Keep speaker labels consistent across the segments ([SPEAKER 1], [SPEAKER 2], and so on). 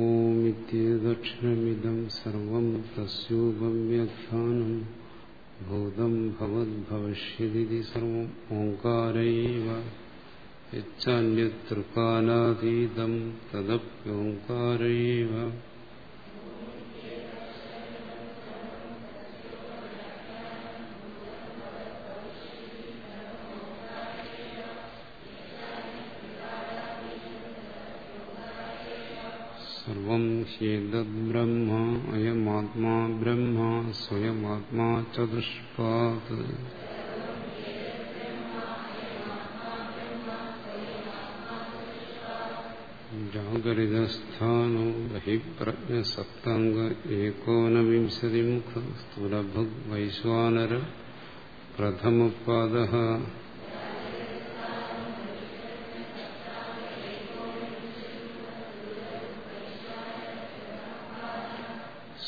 [SPEAKER 1] ഓമിത്യേദക്ഷരമിദം സർവം തസ്യോപവ്യധാനം ഭൂതം ഭവദ്ഭവിഷ്യതി സർവം ഓങ്കാരൈവ യച്ചാന്യതൃകാലാതീതം തദപ്യോങ്കാരൈവ സർവം ഹ്യേതദ്ബ്രഹ്മ അയമാത്മാ ബ്രഹ്മ സ്വയമാത്മാ ചതുഷ്പാത് ജാഗരിതസ്ഥാനോ ബഹിപ്രജ്ഞസപ്താംഗ ഏകോനവിംശതിമുഖ സ്ഥൂലഭുഗ്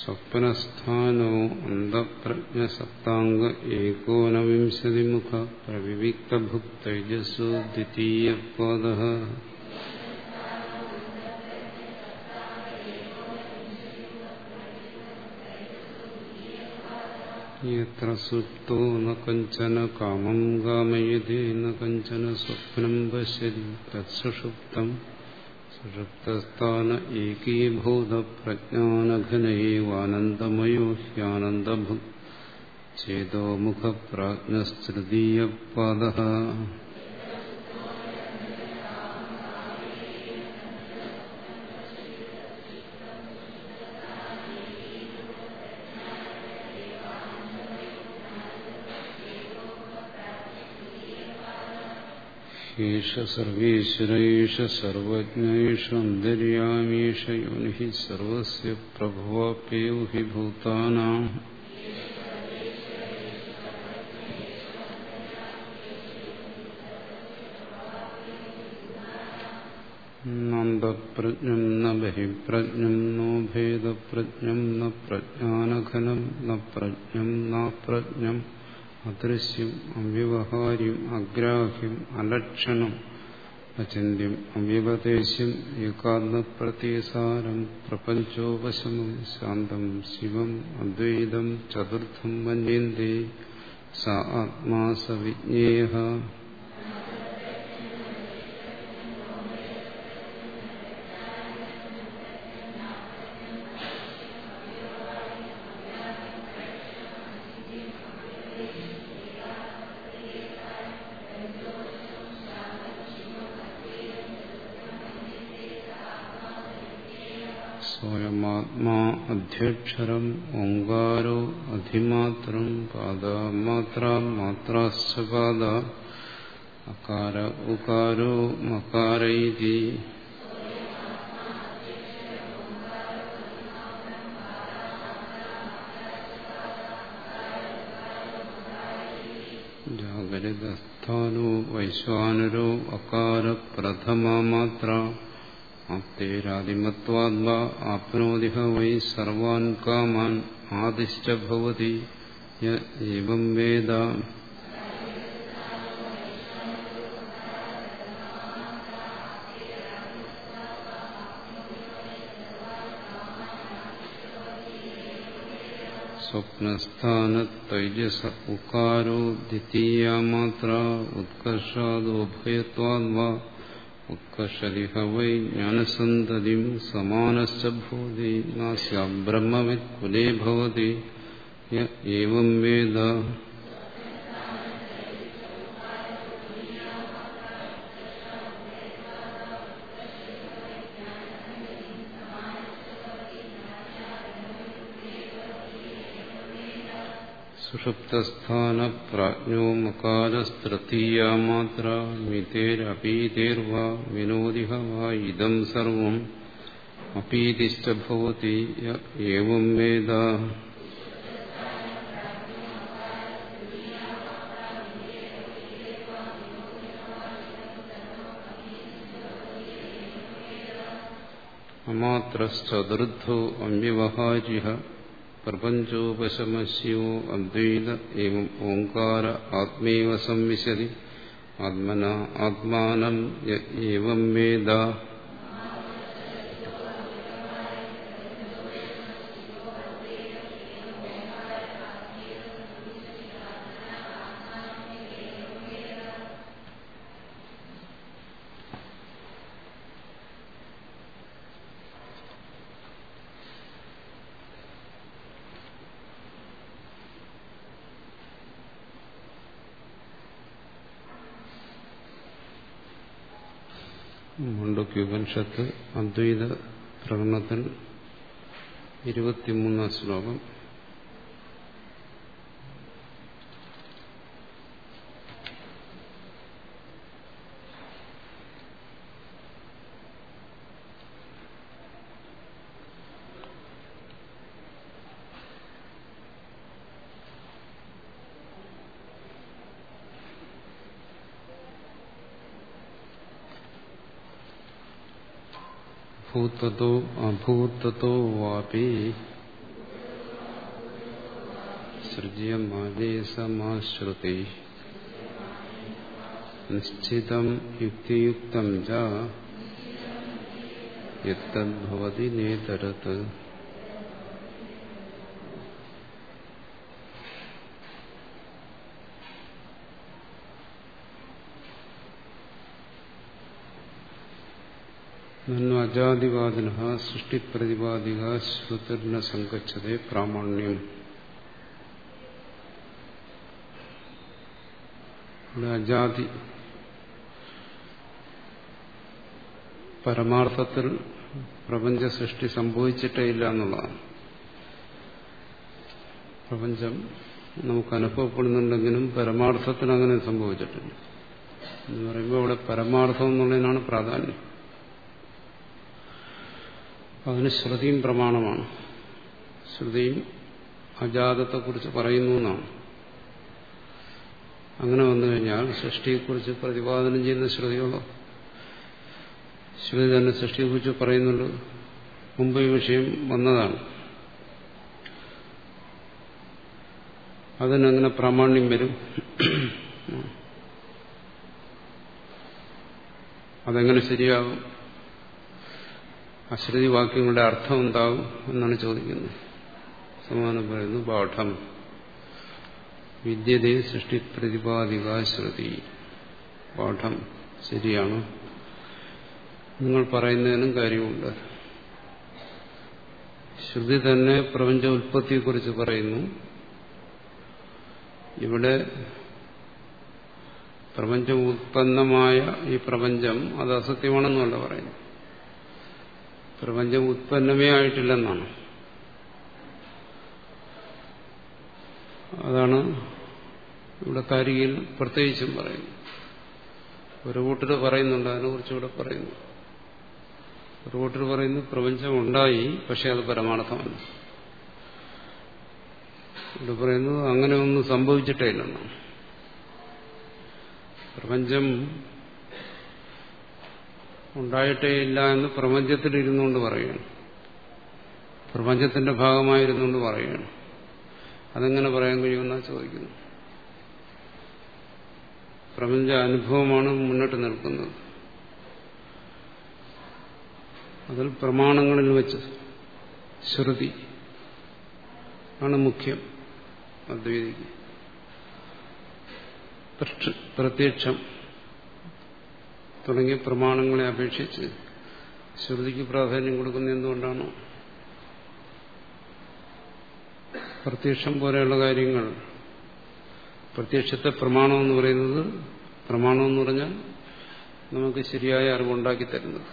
[SPEAKER 1] സ്വപ്നസ്ഥാനോ അന്തപ്രജ്ഞസപ്താംഗ ഏകോനവിംശതിമുഖ പ്രവിവിക്തഭുക് തേജസ്സു ദ്വിതീയപാദ യത്ര സുപ്തോ ന കഞ്ചന കാമം കാമയതി ന കഞ്ചന സ്വപ്നം പശ്യതി തത്സുഷുപ്തം സുഷുപ്തസ്ഥാന ഏകീഭൂത പ്രജ്ഞാനഘനൈവാനന്ദമയോ ഹ്യാനന്ദഭുക് ചേതോമുഖ ഭൂതാനാം. നന്ദപ്രജ്ഞം ന ബഹിപ്രജ്ഞം നോ ഭേദപ്രജ്ഞം ന പ്രജ്ഞാനഘനം ന പ്രജ്ഞം നാപ്രജ്ഞം അദൃശ്യം അവ്യവഹാര്യം അഗ്രാഹ്യം അലക്ഷണം അചിന്യം അവ്യവദേശം ഏകാത്മപ്രത്യസാരം പ്രപഞ്ചോപശമം ശാന്തം ശിവം അദ്വൈതം ചതുർത്ഥം മന്യന്തേ സ ആത്മാ സ അധ്യക്ഷരം ഓങ്കാരോ അധിമാത്രം പാദമാത്ര മാത്രാശ്ച പാദ അകാര ഉകാരോ മകാരൈതി. ജാഗരിതസ്ഥാനോ വൈശ്വാനരോ അകാര പ്രഥമ മാത്ര സ്വപ്നസ്ഥാനത്തൈജസ ഉക്കാരോ ദ്വിതീയ മാത്ര ഉത്കർഷാദോഭയത്വാദ്വാ ഉത്കർഷരിഹ വൈ ജ്ഞാനസന്തതിം സമാനശ്ച ഭൂതി നാസ്യ ബ്രഹ്മവിത് കുലേ ഭവതി ഏവം വേദ സുഷുപ്തസ്ഥാന പ്രാജ്ഞോ മകാരസ്തൃതീയമാത്ര മിതേരപീതേർവാ വിനോദിഹ വാ ഇതം സർവം അപീതിശ്ച ഭവതി ഏവം വേദ അമാത്രശ്ചതുർത്ഥോ അമ്യവഹാര്യ പ്രപഞ്ചോപശമസ്യോ അദ്വൈത ഏവം ഓങ്കാര ആത്മേവ സംവിശതി. ആത്മന ആത്മാനം ഏവം വേദ. മുണ്ടക്യുപനിഷത്ത് അദ്വൈത പ്രകടനത്തിൽ ഇരുപത്തിമൂന്നാം ശ്ലോകം. ഭൂതത്തോ അഭൂതത്തോ വാപി സൃജ്യമാദേശമാശ്രുതി നിശ്ചിതം യുക്തിയുക്തം ച യത്തദ്ഭവതി നേതരത് അജാതിവാദിന സൃഷ്ടിപ്രതിപാദിക ശ്രുതിർന സങ്കച്ചതേ പ്രാമാണ്യം. അജാതി പരമാർത്ഥത്തിൽ പ്രപഞ്ച സൃഷ്ടി സംഭവിച്ചിട്ടേ ഇല്ല എന്നുള്ളതാണ്. പ്രപഞ്ചം നമുക്ക് അനുഭവപ്പെടുന്നുണ്ടെങ്കിലും പരമാർത്ഥത്തിന് അങ്ങനെ സംഭവിച്ചിട്ടില്ല. എന്ന് പറയുമ്പോൾ ഇവിടെ പരമാർത്ഥം എന്നുള്ളതിനാണ് പ്രാധാന്യം. അതിന് ശ്രുതിയും പ്രമാണമാണ്. ശ്രുതിയും അജാതത്തെക്കുറിച്ച് പറയുന്നു എന്നാണ്. അങ്ങനെ വന്നു കഴിഞ്ഞാൽ സൃഷ്ടിയെക്കുറിച്ച് പ്രതിപാദനം ചെയ്യുന്ന ശ്രുതികളോ ശ്രുതി തന്നെ സൃഷ്ടിയെക്കുറിച്ച് പറയുന്നുണ്ട് മുമ്പ് ഈ വിഷയം വന്നതാണ്. അതിനങ്ങനെ പ്രാമാണ്യം വരും. അതെങ്ങനെ ശരിയാകും? അശ്രുതി വാക്യങ്ങളുടെ അർത്ഥം എന്താകും എന്നാണ് ചോദിക്കുന്നത്. സമാനം പറയുന്നു പാഠം. വിദ്യതെ സൃഷ്ടി പ്രതിപാദിക ശ്രുതി. പാഠം ശരിയാണ്? നിങ്ങൾ പറയുന്നതിനും കാര്യമുണ്ട്. ശ്രുതി തന്നെ പ്രപഞ്ച ഉൽപ്പത്തിയെക്കുറിച്ച് പറയുന്നു. ഇവിടെ പ്രപഞ്ചം ഉത്പന്നമായ ഈ പ്രപഞ്ചം അത് അസത്യമാണെന്നല്ല പറയുന്നു പ്രപഞ്ചം ഉത്പന്നമേ ആയിട്ടില്ലെന്നാണ്. അതാണ് ഇവിടെ കാരികയിൽ പ്രത്യേകിച്ചും പറയുന്നു ഒരു കൂട്ടർ പറയുന്നുണ്ട് അതിനെക്കുറിച്ച് ഇവിടെ പറയുന്നു. ഒരു കൂട്ടർ പറയുന്നു പ്രപഞ്ചം ഉണ്ടായി പക്ഷെ അത് പരമാർത്ഥമല്ല. ഇവിടെ പറയുന്നത് അങ്ങനെ ഒന്നും സംഭവിച്ചിട്ടേ ഇല്ലെന്നാണ്. പ്രപഞ്ചം ഉണ്ടായിട്ടേ ഇല്ല എന്ന് പ്രപഞ്ചത്തിൽ ഇരുന്നുകൊണ്ട് പറയുകയാണ്. പ്രപഞ്ചത്തിന്റെ ഭാഗമായിരുന്നുകൊണ്ട് പറയുകയാണ്. അതെങ്ങനെ പറയാൻ കഴിയുമെന്നാണ് ചോദിക്കുന്നു. പ്രപഞ്ച അനുഭവമാണ് മുന്നോട്ട് നിൽക്കുന്നത്. അതിൽ പ്രമാണങ്ങളിൽ വെച്ച് ശ്രുതി ആണ് മുഖ്യം അദ്വൈതിക്ക്. പ്രത്യക്ഷം തുടങ്ങിയ പ്രമാണങ്ങളെ അപേക്ഷിച്ച് ശ്രുതിക്ക് പ്രാധാന്യം കൊടുക്കുന്ന എന്തുകൊണ്ടാണ്? പ്രത്യക്ഷം പോലെയുള്ള കാര്യങ്ങൾ. പ്രത്യക്ഷത്തെ പ്രമാണം എന്ന് പറയുന്നത് പ്രമാണം എന്ന് പറഞ്ഞാൽ നമുക്ക് ശരിയായ അറിവുണ്ടാക്കി തരുന്നത്.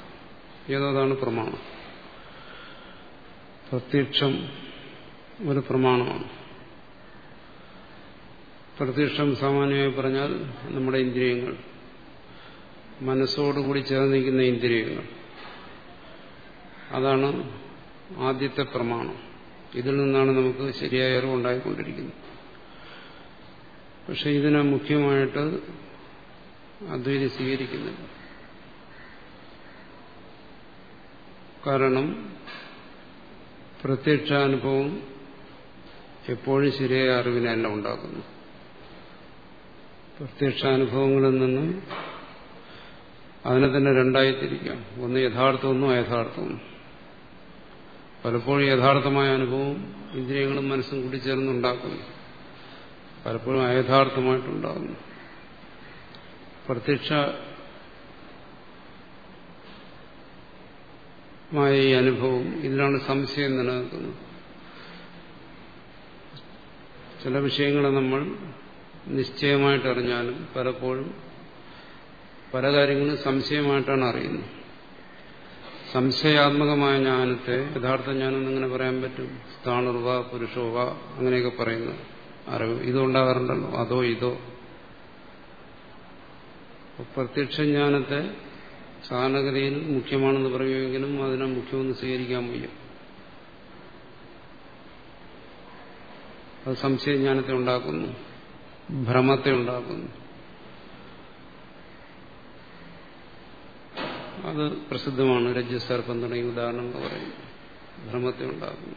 [SPEAKER 1] ഏതാണ് പ്രമാണം. പ്രത്യക്ഷം ഒരു പ്രമാണമാണ്. പ്രത്യക്ഷം സാമാന്യമായി പറഞ്ഞാൽ നമ്മുടെ ഇന്ദ്രിയങ്ങൾ. മനസ്സോടുകൂടി ചേർന്ന് നിൽക്കുന്ന ഇന്ദ്രിയങ്ങൾ. അതാണ് ആദ്യത്തെ പ്രമാണം. ഇതിൽ നിന്നാണ് നമുക്ക് ശരിയായ അറിവുണ്ടായിക്കൊണ്ടിരിക്കുന്നത് പക്ഷെ ഇതിനെ മുഖ്യമായിട്ട് അദ്വൈതി സ്വീകരിക്കുന്നില്ല. കാരണം പ്രത്യക്ഷാനുഭവം എപ്പോഴും ശരിയായ അറിവിനെ അല്ല ഉണ്ടാക്കുന്നു പ്രത്യക്ഷാനുഭവങ്ങളിൽ നിന്നും അതിനെ തന്നെ രണ്ടായി തിരിക്കാം ഒന്ന് യഥാർത്ഥമൊന്നും അയഥാർത്ഥമൊന്നും. പലപ്പോഴും യഥാർത്ഥമായ അനുഭവം ഇന്ദ്രിയങ്ങളും മനസ്സും കൂടി ചേർന്നുണ്ടാക്കുന്നു പലപ്പോഴും അയഥാർത്ഥമായിട്ടുണ്ടാകുന്നു. പ്രത്യക്ഷ മായ ഈ അനുഭവം ഇതിലാണ് സംശയം നിലനിൽക്കുന്നത്. ചില വിഷയങ്ങളെ നമ്മൾ നിശ്ചയമായിട്ടറിഞ്ഞാലും പലപ്പോഴും പല കാര്യങ്ങളും സംശയമായിട്ടാണ് അറിയുന്നത്. സംശയാത്മകമായ ജ്ഞാനത്തെ യഥാർത്ഥ ജ്ഞാനം എങ്ങനെ പറയാൻ പറ്റും? സ്ഥാണുർവ പുരുഷോവ അങ്ങനെയൊക്കെ പറയുന്നു അറിവ് ഇതുണ്ടാകാറുണ്ടല്ലോ. അതോ ഇതോ? പ്രത്യക്ഷ ജ്ഞാനത്തെ സാധാരണഗതിയിൽ മുഖ്യമാണെന്ന് പറയുമെങ്കിലും അതിനെ മുഖ്യമെന്ന് സ്വീകരിക്കാൻ വയ്യ. അത് സംശയജ്ഞാനത്തെ ഉണ്ടാക്കുന്നു. ഭ്രമത്തെ ഉണ്ടാക്കുന്നു. അത് പ്രസിദ്ധമാണ്. രജ്ജുസർപ്പം തുടങ്ങിയ ഉദാഹരണങ്ങൾ പറയുന്നു ഭ്രമത്തെ ഉണ്ടാക്കുന്നു.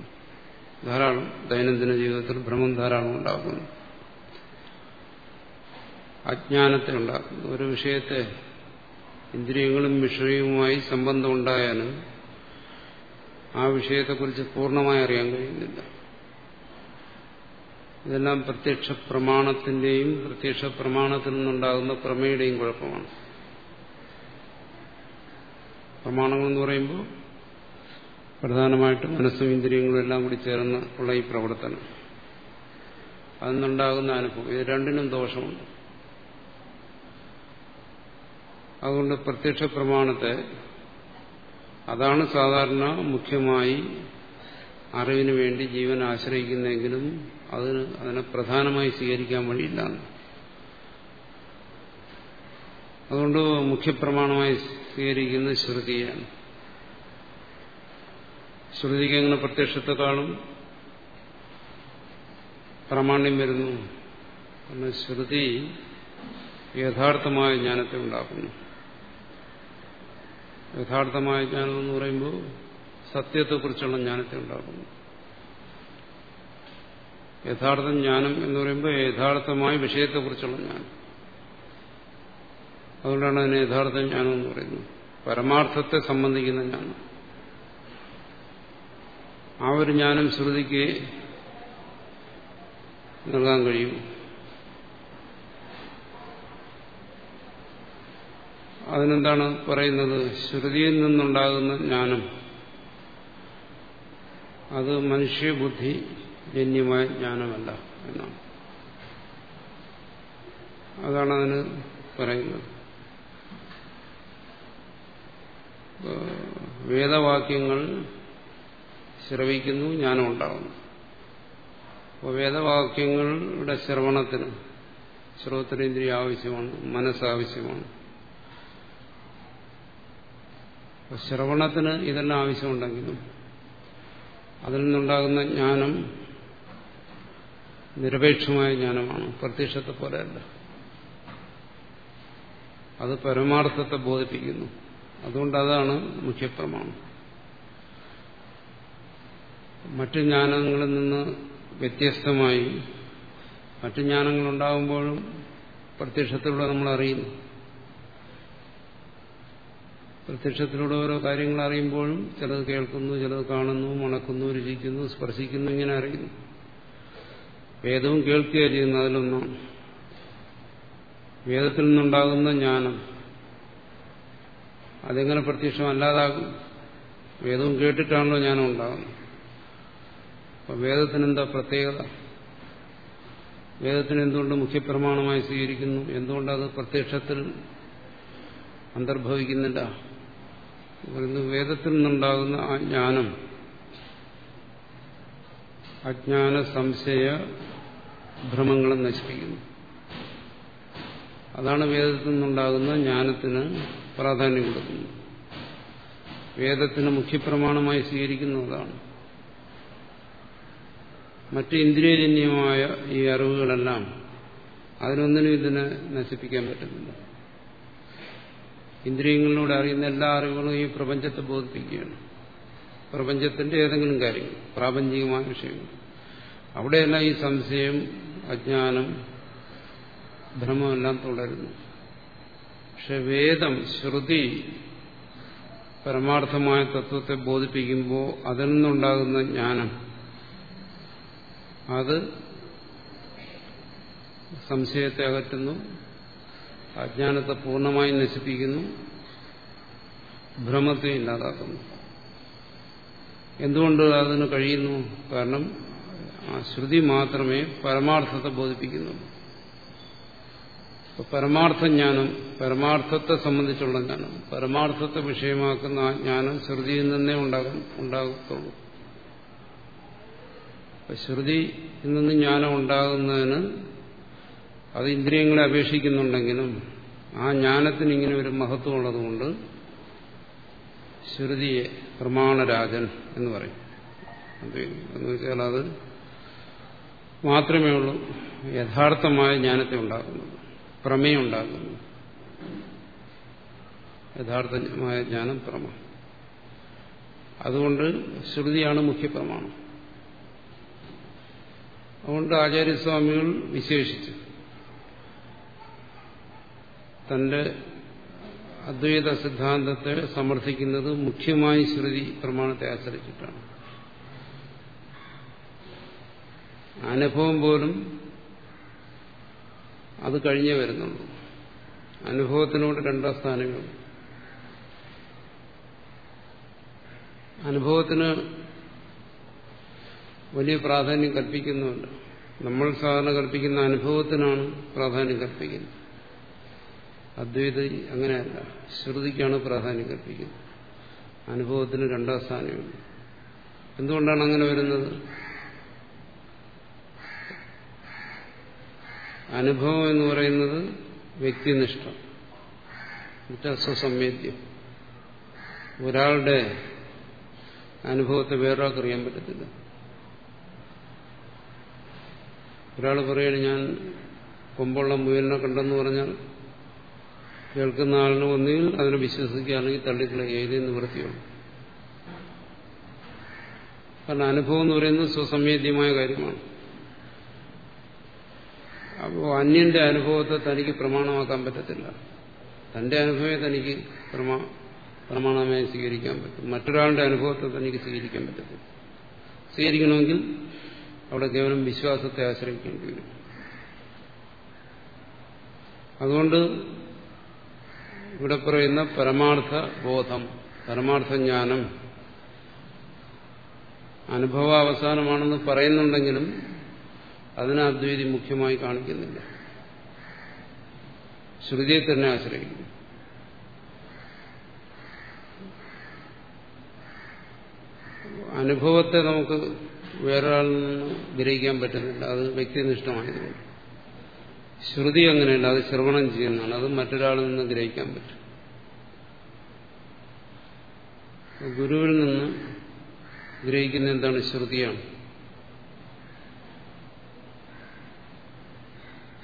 [SPEAKER 1] ധാരാളം ദൈനംദിന ജീവിതത്തിൽ ഭ്രമം ധാരാളം ഉണ്ടാക്കുന്നു. അജ്ഞാനത്തെ ഉണ്ടാക്കുന്നു. ഒരു വിഷയത്തെ ഇന്ദ്രിയങ്ങളും വിഷയവുമായി സംബന്ധം ഉണ്ടായാലും ആ വിഷയത്തെക്കുറിച്ച് പൂർണമായി അറിയാൻ കഴിയുന്നില്ല. ഇതെല്ലാം പ്രത്യക്ഷ പ്രമാണത്തിന്റെയും പ്രത്യക്ഷ പ്രമാണത്തിൽ നിന്നുണ്ടാകുന്ന പ്രമേയുടെയും കുഴപ്പമാണ്. പ്രമാണങ്ങൾ എന്ന് പറയുമ്പോൾ പ്രധാനമായിട്ടും മനസ്സും ഇന്ദ്രിയങ്ങളും എല്ലാം കൂടി ചേർന്ന് ഉള്ള ഈ പ്രവർത്തനം. അതിനുണ്ടാകുന്ന അനുഭവം. ഇത് രണ്ടിനും ദോഷമുണ്ട്. അതുകൊണ്ട് പ്രത്യക്ഷ പ്രമാണത്തെ അതാണ് സാധാരണ മുഖ്യമായി അറിവിന് വേണ്ടി ജീവൻ ആശ്രയിക്കുന്നെങ്കിലും അതിന് അതിനെ പ്രധാനമായി സ്വീകരിക്കാൻ വഴിയില്ല. അതുകൊണ്ട് മുഖ്യപ്രമാണമായി സ്വീകരിക്കുന്ന ശ്രുതിയാണ്. ശ്രുതിക്ക് എങ്ങനെ പ്രത്യക്ഷത്തെക്കാളും പ്രാമാണ്യം വരുന്നു. കാരണം ശ്രുതി യഥാർത്ഥമായ ജ്ഞാനത്തെ ഉണ്ടാക്കുന്നു. യഥാർത്ഥമായ ജ്ഞാനം എന്ന് പറയുമ്പോൾ സത്യത്തെക്കുറിച്ചുള്ള ജ്ഞാനത്തെ ഉണ്ടാക്കുന്നു. യഥാർത്ഥ ജ്ഞാനം എന്ന് പറയുമ്പോൾ യഥാർത്ഥമായ വിഷയത്തെക്കുറിച്ചുള്ള ജ്ഞാനം. അതുകൊണ്ടാണ് അതിന് യഥാർത്ഥ ജ്ഞാനം എന്ന് പറയുന്നത്. പരമാർത്ഥത്തെ സംബന്ധിക്കുന്ന ജ്ഞാനം. ആ ഒരു ജ്ഞാനം ശ്രുതിക്ക് നൽകാൻ കഴിയും. അതിനെന്താണ് പറയുന്നത്? ശ്രുതിയിൽ നിന്നുണ്ടാകുന്ന ജ്ഞാനം. അത് മനുഷ്യബുദ്ധി ജന്യമായ ജ്ഞാനമല്ല എന്നാണ്. അതാണ് അതിന് പറയുന്നത്. വേദവാക്യങ്ങൾ ശ്രവിക്കുന്നു ജ്ഞാനം ഉണ്ടാകുന്നു. അപ്പോൾ വേദവാക്യങ്ങളുടെ ശ്രവണത്തിന് ശ്രോത്രേന്ദ്രിയ ആവശ്യമാണ് മനസ്സാവശ്യമാണ്. ശ്രവണത്തിന് ഇതെല്ലാം ആവശ്യമുണ്ടെങ്കിലും അതിൽ നിന്നുണ്ടാകുന്ന ജ്ഞാനം നിരപേക്ഷമായ ജ്ഞാനമാണ് പ്രത്യക്ഷത്തെ പോലെയല്ല. അത് പരമാർത്ഥത്തെ ബോധിപ്പിക്കുന്നു. അതുകൊണ്ട് അതാണ് മുഖ്യപ്രമാണം. മറ്റു ജ്ഞാനങ്ങളിൽ നിന്ന് വ്യത്യസ്തമായി മറ്റു ജ്ഞാനങ്ങളുണ്ടാകുമ്പോഴും പ്രത്യക്ഷത്തിലൂടെ നമ്മൾ അറിയുന്നു. പ്രത്യക്ഷത്തിലൂടെ ഓരോ കാര്യങ്ങൾ അറിയുമ്പോഴും ചിലത് കേൾക്കുന്നു ചിലത് കാണുന്നു മണക്കുന്നു രുചിക്കുന്നു സ്പർശിക്കുന്നു ഇങ്ങനെ അറിയുന്നു. വേദവും കേൾക്കുക ചെയ്യുന്ന അതിലൊന്നാണ്. വേദത്തിൽ നിന്നുണ്ടാകുന്ന ജ്ഞാനം അതെങ്ങനെ പ്രത്യക്ഷമല്ലാതാകും വേദവും കേട്ടിട്ടാണല്ലോ ജ്ഞാനം ഉണ്ടാകുന്നത്. അപ്പൊ വേദത്തിനെന്താ പ്രത്യേകത? വേദത്തിന് എന്തുകൊണ്ട് മുഖ്യപ്രമാണമായി സ്വീകരിക്കുന്നു? എന്തുകൊണ്ടത് പ്രത്യക്ഷത്തിൽ അന്തർഭവിക്കുന്നില്ല? വേദത്തിൽ നിന്നുണ്ടാകുന്ന ആ ജ്ഞാനം അജ്ഞാന സംശയ ഭ്രമങ്ങളെ നശിപ്പിക്കുന്നു. അതാണ് വേദത്തിൽ നിന്നുണ്ടാകുന്ന ജ്ഞാനത്തിന് പ്രാധാന്യം കൊടുക്കുന്നു. വേദത്തിന് മുഖ്യപ്രമാണമായി സ്വീകരിക്കുന്നതാണ്. മറ്റ് ഇന്ദ്രിയജന്യമായ ഈ അറിവുകളെല്ലാം അതിനൊന്നിനും ഇതിനെ നശിപ്പിക്കാൻ പറ്റുന്നില്ല. ഇന്ദ്രിയങ്ങളിലൂടെ അറിയുന്ന എല്ലാ അറിവുകളും ഈ പ്രപഞ്ചത്തെ ബോധിപ്പിക്കുകയാണ്. പ്രപഞ്ചത്തിന്റെ ഏതെങ്കിലും കാര്യങ്ങൾ പ്രാപഞ്ചികമായ വിഷയങ്ങൾ. അവിടെയെല്ലാം ഈ സംശയം അജ്ഞാനം ഭ്രമമെല്ലാം തുടരുന്നു. പക്ഷെ വേദം ശ്രുതി പരമാർത്ഥമായ തത്വത്തെ ബോധിപ്പിക്കുമ്പോൾ അതിൽ നിന്നുണ്ടാകുന്ന ജ്ഞാനം അത് സംശയത്തെ അകറ്റുന്നു അജ്ഞാനത്തെ പൂർണമായി നശിപ്പിക്കുന്നു ഭ്രമത്തെ ഇല്ലാതാക്കുന്നു. എന്തുകൊണ്ട് അതിന് കഴിയുന്നു? കാരണം ആ ശ്രുതി മാത്രമേ പരമാർത്ഥത്തെ ബോധിപ്പിക്കുന്നുള്ളൂ. പരമാർത്ഥ ജ്ഞാനം പരമാർത്ഥത്തെ സംബന്ധിച്ചുള്ള ജ്ഞാനം പരമാർത്ഥത്തെ വിഷയമാക്കുന്ന ആ ജ്ഞാനം ശ്രുതിയിൽ നിന്നേ ഉണ്ടാകും ഉണ്ടാകത്തുള്ളൂ. ശ്രുതിയിൽ നിന്ന് ജ്ഞാനം ഉണ്ടാകുന്നതിന് അത് ഇന്ദ്രിയങ്ങളെ അപേക്ഷിക്കുന്നുണ്ടെങ്കിലും ആ ജ്ഞാനത്തിന് ഇങ്ങനെ ഒരു മഹത്വം ഉള്ളതുകൊണ്ട് ശ്രുതിയെ പ്രമാണരാജൻ എന്ന് പറയും. എന്ന് വെച്ചാൽ അത് മാത്രമേ ഉള്ളൂ യഥാർത്ഥമായ ജ്ഞാനത്തെ ഉണ്ടാക്കുന്നത് പ്രമേയം ഉണ്ടാക്കുന്നു യഥാർത്ഥമായ ജ്ഞാനം പ്രമ. അതുകൊണ്ട് ശ്രുതിയാണ് മുഖ്യപ്രമാണം. അതുകൊണ്ട് ആചാര്യസ്വാമികൾ വിശേഷിച്ചു. തന്റെ അദ്വൈത സിദ്ധാന്തത്തെ സമർത്ഥിക്കുന്നത് മുഖ്യമായി ശ്രുതി പ്രമാണത്തെ ആശ്രയിച്ചിട്ടാണ്. അനുഭവം പോലും അത് കഴിഞ്ഞേ വരുന്നുള്ളൂ. അനുഭവത്തിനോട് രണ്ടാം സ്ഥാനങ്ങൾ. അനുഭവത്തിന് വലിയ പ്രാധാന്യം കൽപ്പിക്കുന്നുണ്ട്. നമ്മൾ സാധാരണ കൽപ്പിക്കുന്ന അനുഭവത്തിനാണ് പ്രാധാന്യം കൽപ്പിക്കുന്നത്. അദ്വൈത അങ്ങനെയല്ല ശ്രുതിക്കാണ് പ്രാധാന്യം കൽപ്പിക്കുന്നത്. അനുഭവത്തിന് രണ്ടാം സ്ഥാനമുണ്ട് എന്തുകൊണ്ടാണ് അങ്ങനെ വരുന്നത്? അനുഭവം എന്ന് പറയുന്നത് വ്യക്തിനിഷ്ഠ. സ്വസംവേദ്യം ഒരാളുടെ അനുഭവത്തെ വേറൊരാൾക്ക് അറിയാൻ പറ്റത്തില്ല. ഒരാൾ പറയുകയാണ് ഞാൻ കൊമ്പുള്ള മുയലിനെ കണ്ടെന്ന് പറഞ്ഞാൽ കേൾക്കുന്ന ആളിന് ഒന്നുകിൽ അതിനെ വിശ്വസിക്കുകയാണെങ്കിൽ തള്ളിക്കളയുക എന്ന് നിവൃത്തിയുള്ളൂ കാരണം അനുഭവം എന്ന് പറയുന്നത് സ്വസംവേദ്യമായ കാര്യമാണ്. അപ്പോൾ അന്യന്റെ അനുഭവത്തെ തനിക്ക് പ്രമാണമാക്കാൻ പറ്റത്തില്ല. തന്റെ അനുഭവമേ തനിക്ക് പ്രമാ പ്രമാണമായി സ്വീകരിക്കാൻ പറ്റും. മറ്റൊരാളുടെ അനുഭവത്തെ തനിക്ക് സ്വീകരിക്കാൻ പറ്റത്തില്ല. സ്വീകരിക്കണമെങ്കിൽ അവിടെ കേവലം വിശ്വാസത്തെ ആശ്രയിക്കേണ്ടി വരും. അതുകൊണ്ട് ഇവിടെ പറയുന്ന പരമാർത്ഥ ബോധം പരമാർത്ഥ ജ്ഞാനം അനുഭവാവസാനമാണെന്ന് പറയുന്നുണ്ടെങ്കിലും അതിനെ അദ്വൈതി മുഖ്യമായി കാണിക്കുന്നില്ല. ശ്രുതിയെ തന്നെ ആശ്രയിക്കുന്നു. അനുഭവത്തെ നമുക്ക് വേറൊരാളിൽ നിന്ന് ഗ്രഹിക്കാൻ പറ്റുന്നില്ല. അത് വ്യക്തിനിഷ്ഠമായതുകൊണ്ട്. ശ്രുതി അങ്ങനെയല്ല. അത് ശ്രവണം ചെയ്യുന്നതാണ്. അത് മറ്റൊരാളിൽ നിന്ന് ഗ്രഹിക്കാൻ പറ്റും. ഗുരുവിൽ നിന്ന് ഗ്രഹിക്കുന്ന എന്താണ്? ശ്രുതിയാണ്.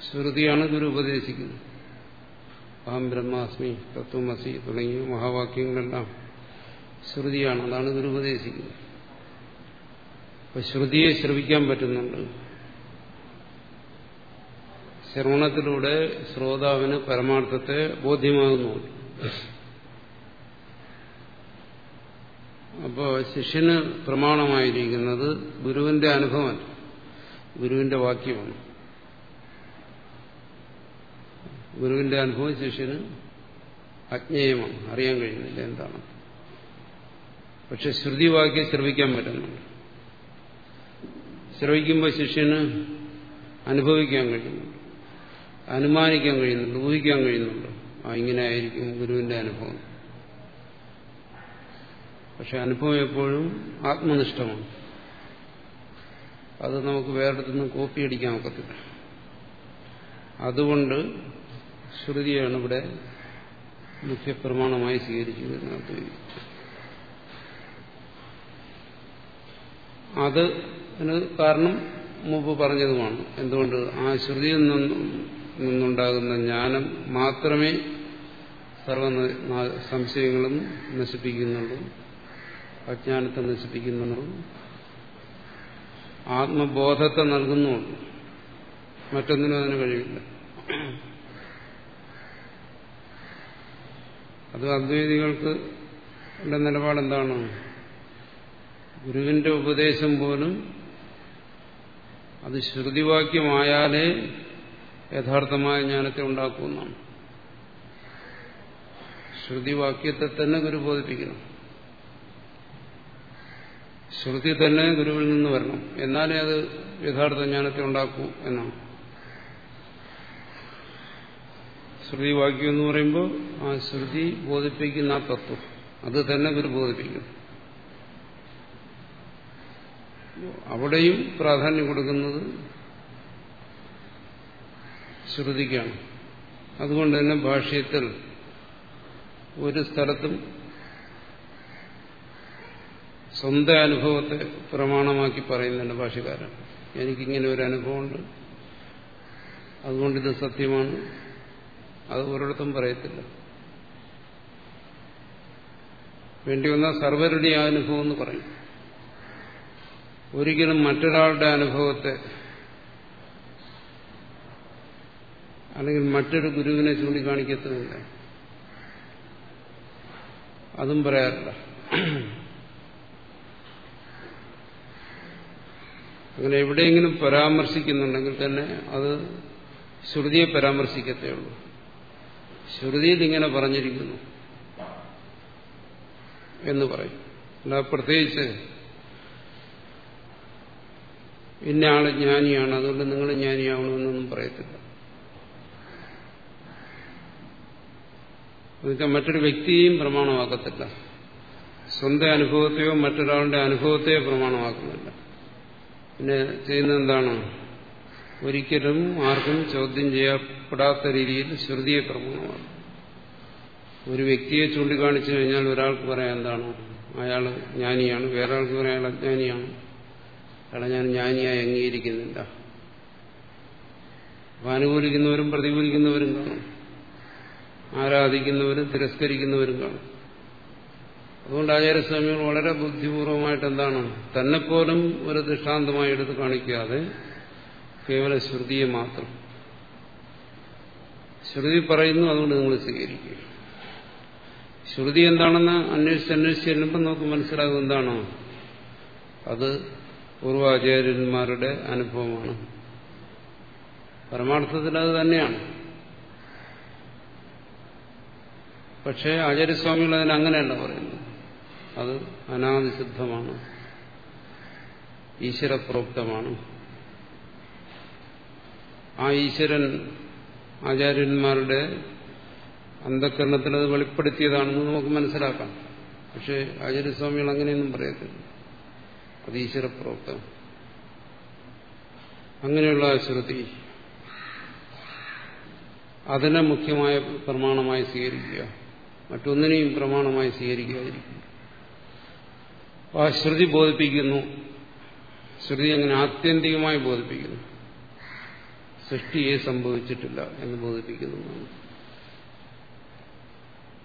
[SPEAKER 1] ശ്രുതിയാണ് ഗുരു ഉപദേശിക്കുന്നത്. അഹം ബ്രഹ്മാസ്മി തത്വമസി തുടങ്ങിയ മഹാവാക്യങ്ങളെല്ലാം ശ്രുതിയാണ് അതാണ് ഗുരു ഉപദേശിക്കുന്നത്. അപ്പൊ ശ്രുതിയെ ശ്രവിക്കാൻ പറ്റുന്നുണ്ട്. ശ്രവണത്തിലൂടെ ശ്രോതാവിന് പരമാർത്ഥത്തെ ബോധ്യമാകുന്നുണ്ട്. അപ്പോൾ ശിഷ്യന് പ്രമാണമായിരിക്കുന്നത് ഗുരുവിന്റെ അനുഭവമല്ല ഗുരുവിന്റെ വാക്യമാണ്. ഗുരുവിന്റെ അനുഭവം ശിഷ്യന് അജ്ഞേയമാണ്. അറിയാൻ കഴിയുന്നില്ല എന്താണ്. പക്ഷെ ശ്രുതിവാക്യം ശ്രവിക്കാൻ പറ്റുന്നുണ്ട്. ശ്രവിക്കുമ്പോൾ ശിഷ്യന് അനുഭവിക്കാൻ കഴിയുന്നുണ്ട്. അനുമാനിക്കാൻ കഴിയുന്നുണ്ട്. ഊഹിക്കാൻ കഴിയുന്നുണ്ട്. ആ ഇങ്ങനെ ആയിരിക്കും ഗുരുവിന്റെ അനുഭവം. പക്ഷെ അനുഭവം എപ്പോഴും ആത്മനിഷ്ഠമാണ്. അത് നമുക്ക് വേറെടുത്തുനിന്ന് കോപ്പി അടിക്കാൻ ഒക്കത്തില്ല. അതുകൊണ്ട് ശ്രുതിയാണ് ഇവിടെ മുഖ്യപ്രമാണമായി സ്വീകരിച്ചത് അത് കാരണം മുമ്പ് പറഞ്ഞതുമാണ്. എന്തുകൊണ്ട്? ആ ശ്രുതിയിൽ നിന്നുണ്ടാകുന്ന ജ്ഞാനം മാത്രമേ സർവ സംശയങ്ങളും നശിപ്പിക്കുന്നുള്ളൂ അജ്ഞാനത്തെ നശിപ്പിക്കുന്നുള്ളൂ ആത്മബോധത്തെ നൽകുന്നുള്ളൂ. മറ്റൊന്നിനും അതിന് കഴിയില്ല അത് അദ്വൈതികൾക്ക് നിലപാടെന്താണ്? ഗുരുവിന്റെ ഉപദേശം പോലും അത് ശ്രുതിവാക്യമായാലേ യഥാർത്ഥമായ ജ്ഞാനത്തെ ഉണ്ടാക്കുമെന്നാണ് ശ്രുതിവാക്യത്തെ തന്നെ ഗുരു ബോധിപ്പിക്കണം. ശ്രുതി തന്നെ ഗുരുവിൽ നിന്ന് വരണം. എന്നാലേ അത് യഥാർത്ഥ ജ്ഞാനത്തെ ഉണ്ടാക്കൂ എന്നാണ്. ശ്രുതി വാക്യം എന്ന് പറയുമ്പോൾ ആ ശ്രുതി ബോധിപ്പിക്കുന്ന ആ തത്വം. അത് തന്നെ ഗുരു ബോധിപ്പിക്കും. അവിടെയും പ്രാധാന്യം കൊടുക്കുന്നത് ശ്രുതിക്കാണ്. അതുകൊണ്ട് തന്നെ ഭാഷ്യത്തിൽ ഒരു സ്ഥലത്തും സ്വന്തം അനുഭവത്തെ പ്രമാണമാക്കി പറയുന്നുണ്ട് ഭാഷകാരൻ. എനിക്കിങ്ങനെ ഒരു അനുഭവമുണ്ട്. അതുകൊണ്ടിത് സത്യമാണ്. അത് ഒരിടത്തും പറയത്തില്ല. വേണ്ടി വന്നാൽ സർവരുടെ അനുഭവം എന്ന് പറയും. ഒരിക്കലും മറ്റൊരാളുടെ അനുഭവത്തെ അല്ലെങ്കിൽ മറ്റൊരു ഗുരുവിനെ ചൂണ്ടിക്കാണിക്കത്തുമില്ല. അതും പറയാറില്ല. അങ്ങനെ എവിടെയെങ്കിലും പരാമർശിക്കുന്നുണ്ടെങ്കിൽ തന്നെ അത് ശ്രുതിയെ പരാമർശിക്കത്തേ ഉള്ളൂ. ശ്രുതിയിൽ ഇങ്ങനെ പറഞ്ഞിരിക്കുന്നു എന്ന് പറയും. അല്ല പ്രത്യേകിച്ച് ഇന്ന ആൾ ജ്ഞാനിയാണ് അതുകൊണ്ട് നിങ്ങൾ ജ്ഞാനിയാവണമെന്നൊന്നും പറയത്തില്ല. എന്നുവെച്ചാൽ മറ്റൊരു വ്യക്തിയെയും പ്രമാണമാക്കത്തില്ല. സ്വന്തം അനുഭവത്തെയോ മറ്റൊരാളുടെ അനുഭവത്തെയോ പ്രമാണമാക്കുന്നില്ല. പിന്നെ ചെയ്യുന്നത് എന്താണ് ഒരിക്കലും ആർക്കും ചോദ്യം ചെയ്യപ്പെടാത്ത രീതിയിൽ ശ്രുതിയെ പ്രമാണമാണ് ഒരു വ്യക്തിയെ ചൂണ്ടിക്കാണിച്ചു കഴിഞ്ഞാൽ ഒരാൾക്ക് പറയാം എന്താണ്? അയാൾ ജ്ഞാനിയാണ്. വേറെ ആൾക്ക് അയാൾ അജ്ഞാനിയാണ്. അയാളെ ഞാൻ ജ്ഞാനിയായി അംഗീകരിക്കുന്നില്ല. അനുകൂലിക്കുന്നവരും പ്രതികൂലിക്കുന്നവരും കാണും. ആരാധിക്കുന്നവരും തിരസ്കരിക്കുന്നവരും കാണും. അതുകൊണ്ട് ആചാര്യസ്വാമികൾ വളരെ ബുദ്ധിപൂർവമായിട്ട് എന്താണ്? തന്നെപ്പോലും ഒരു ദൃഷ്ടാന്തമായി എടുത്ത് കാണിക്കാതെ കേവല ശ്രുതിയെ മാത്രം. ശ്രുതി പറയുന്നു അതുകൊണ്ട് നിങ്ങൾ സ്വീകരിക്കുക ശ്രുതി എന്താണെന്ന് അന്വേഷിച്ച് അന്വേഷിച്ച് ചെല്ലുമ്പോൾ നമുക്ക് മനസ്സിലാകും എന്താണോ. അത് പൂർവാചാര്യന്മാരുടെ അനുഭവമാണ്. പരമാർത്ഥത്തിൽ അത് തന്നെയാണ്. പക്ഷേ ആചാര്യസ്വാമികൾ അതിന് അങ്ങനെയല്ല പറയുന്നത്. അത് അനാദിസിദ്ധമാണ് ഈശ്വരപ്രോക്തമാണ്. ആ ഈശ്വരൻ ആചാര്യന്മാരുടെ അന്ധകരണത്തിൽ അത് വെളിപ്പെടുത്തിയതാണെന്ന് നമുക്ക് മനസ്സിലാക്കാം. പക്ഷേ ആചാര്യസ്വാമികൾ അങ്ങനെയൊന്നും പറയത്തില്ല. അത് ഈശ്വരപ്രവർത്തനം. അങ്ങനെയുള്ള ശ്രുതി അതിനെ മുഖ്യമായ പ്രമാണമായി സ്വീകരിക്കുക. മറ്റൊന്നിനെയും പ്രമാണമായി സ്വീകരിക്കാതിരിക്കുക. ആ ശ്രുതി ബോധിപ്പിക്കുന്നു. ശ്രുതി അങ്ങനെ ആത്യന്തികമായി ബോധിപ്പിക്കുന്നു. സൃഷ്ടിയെ സംഭവിച്ചിട്ടില്ല എന്ന് ബോധിപ്പിക്കുന്നു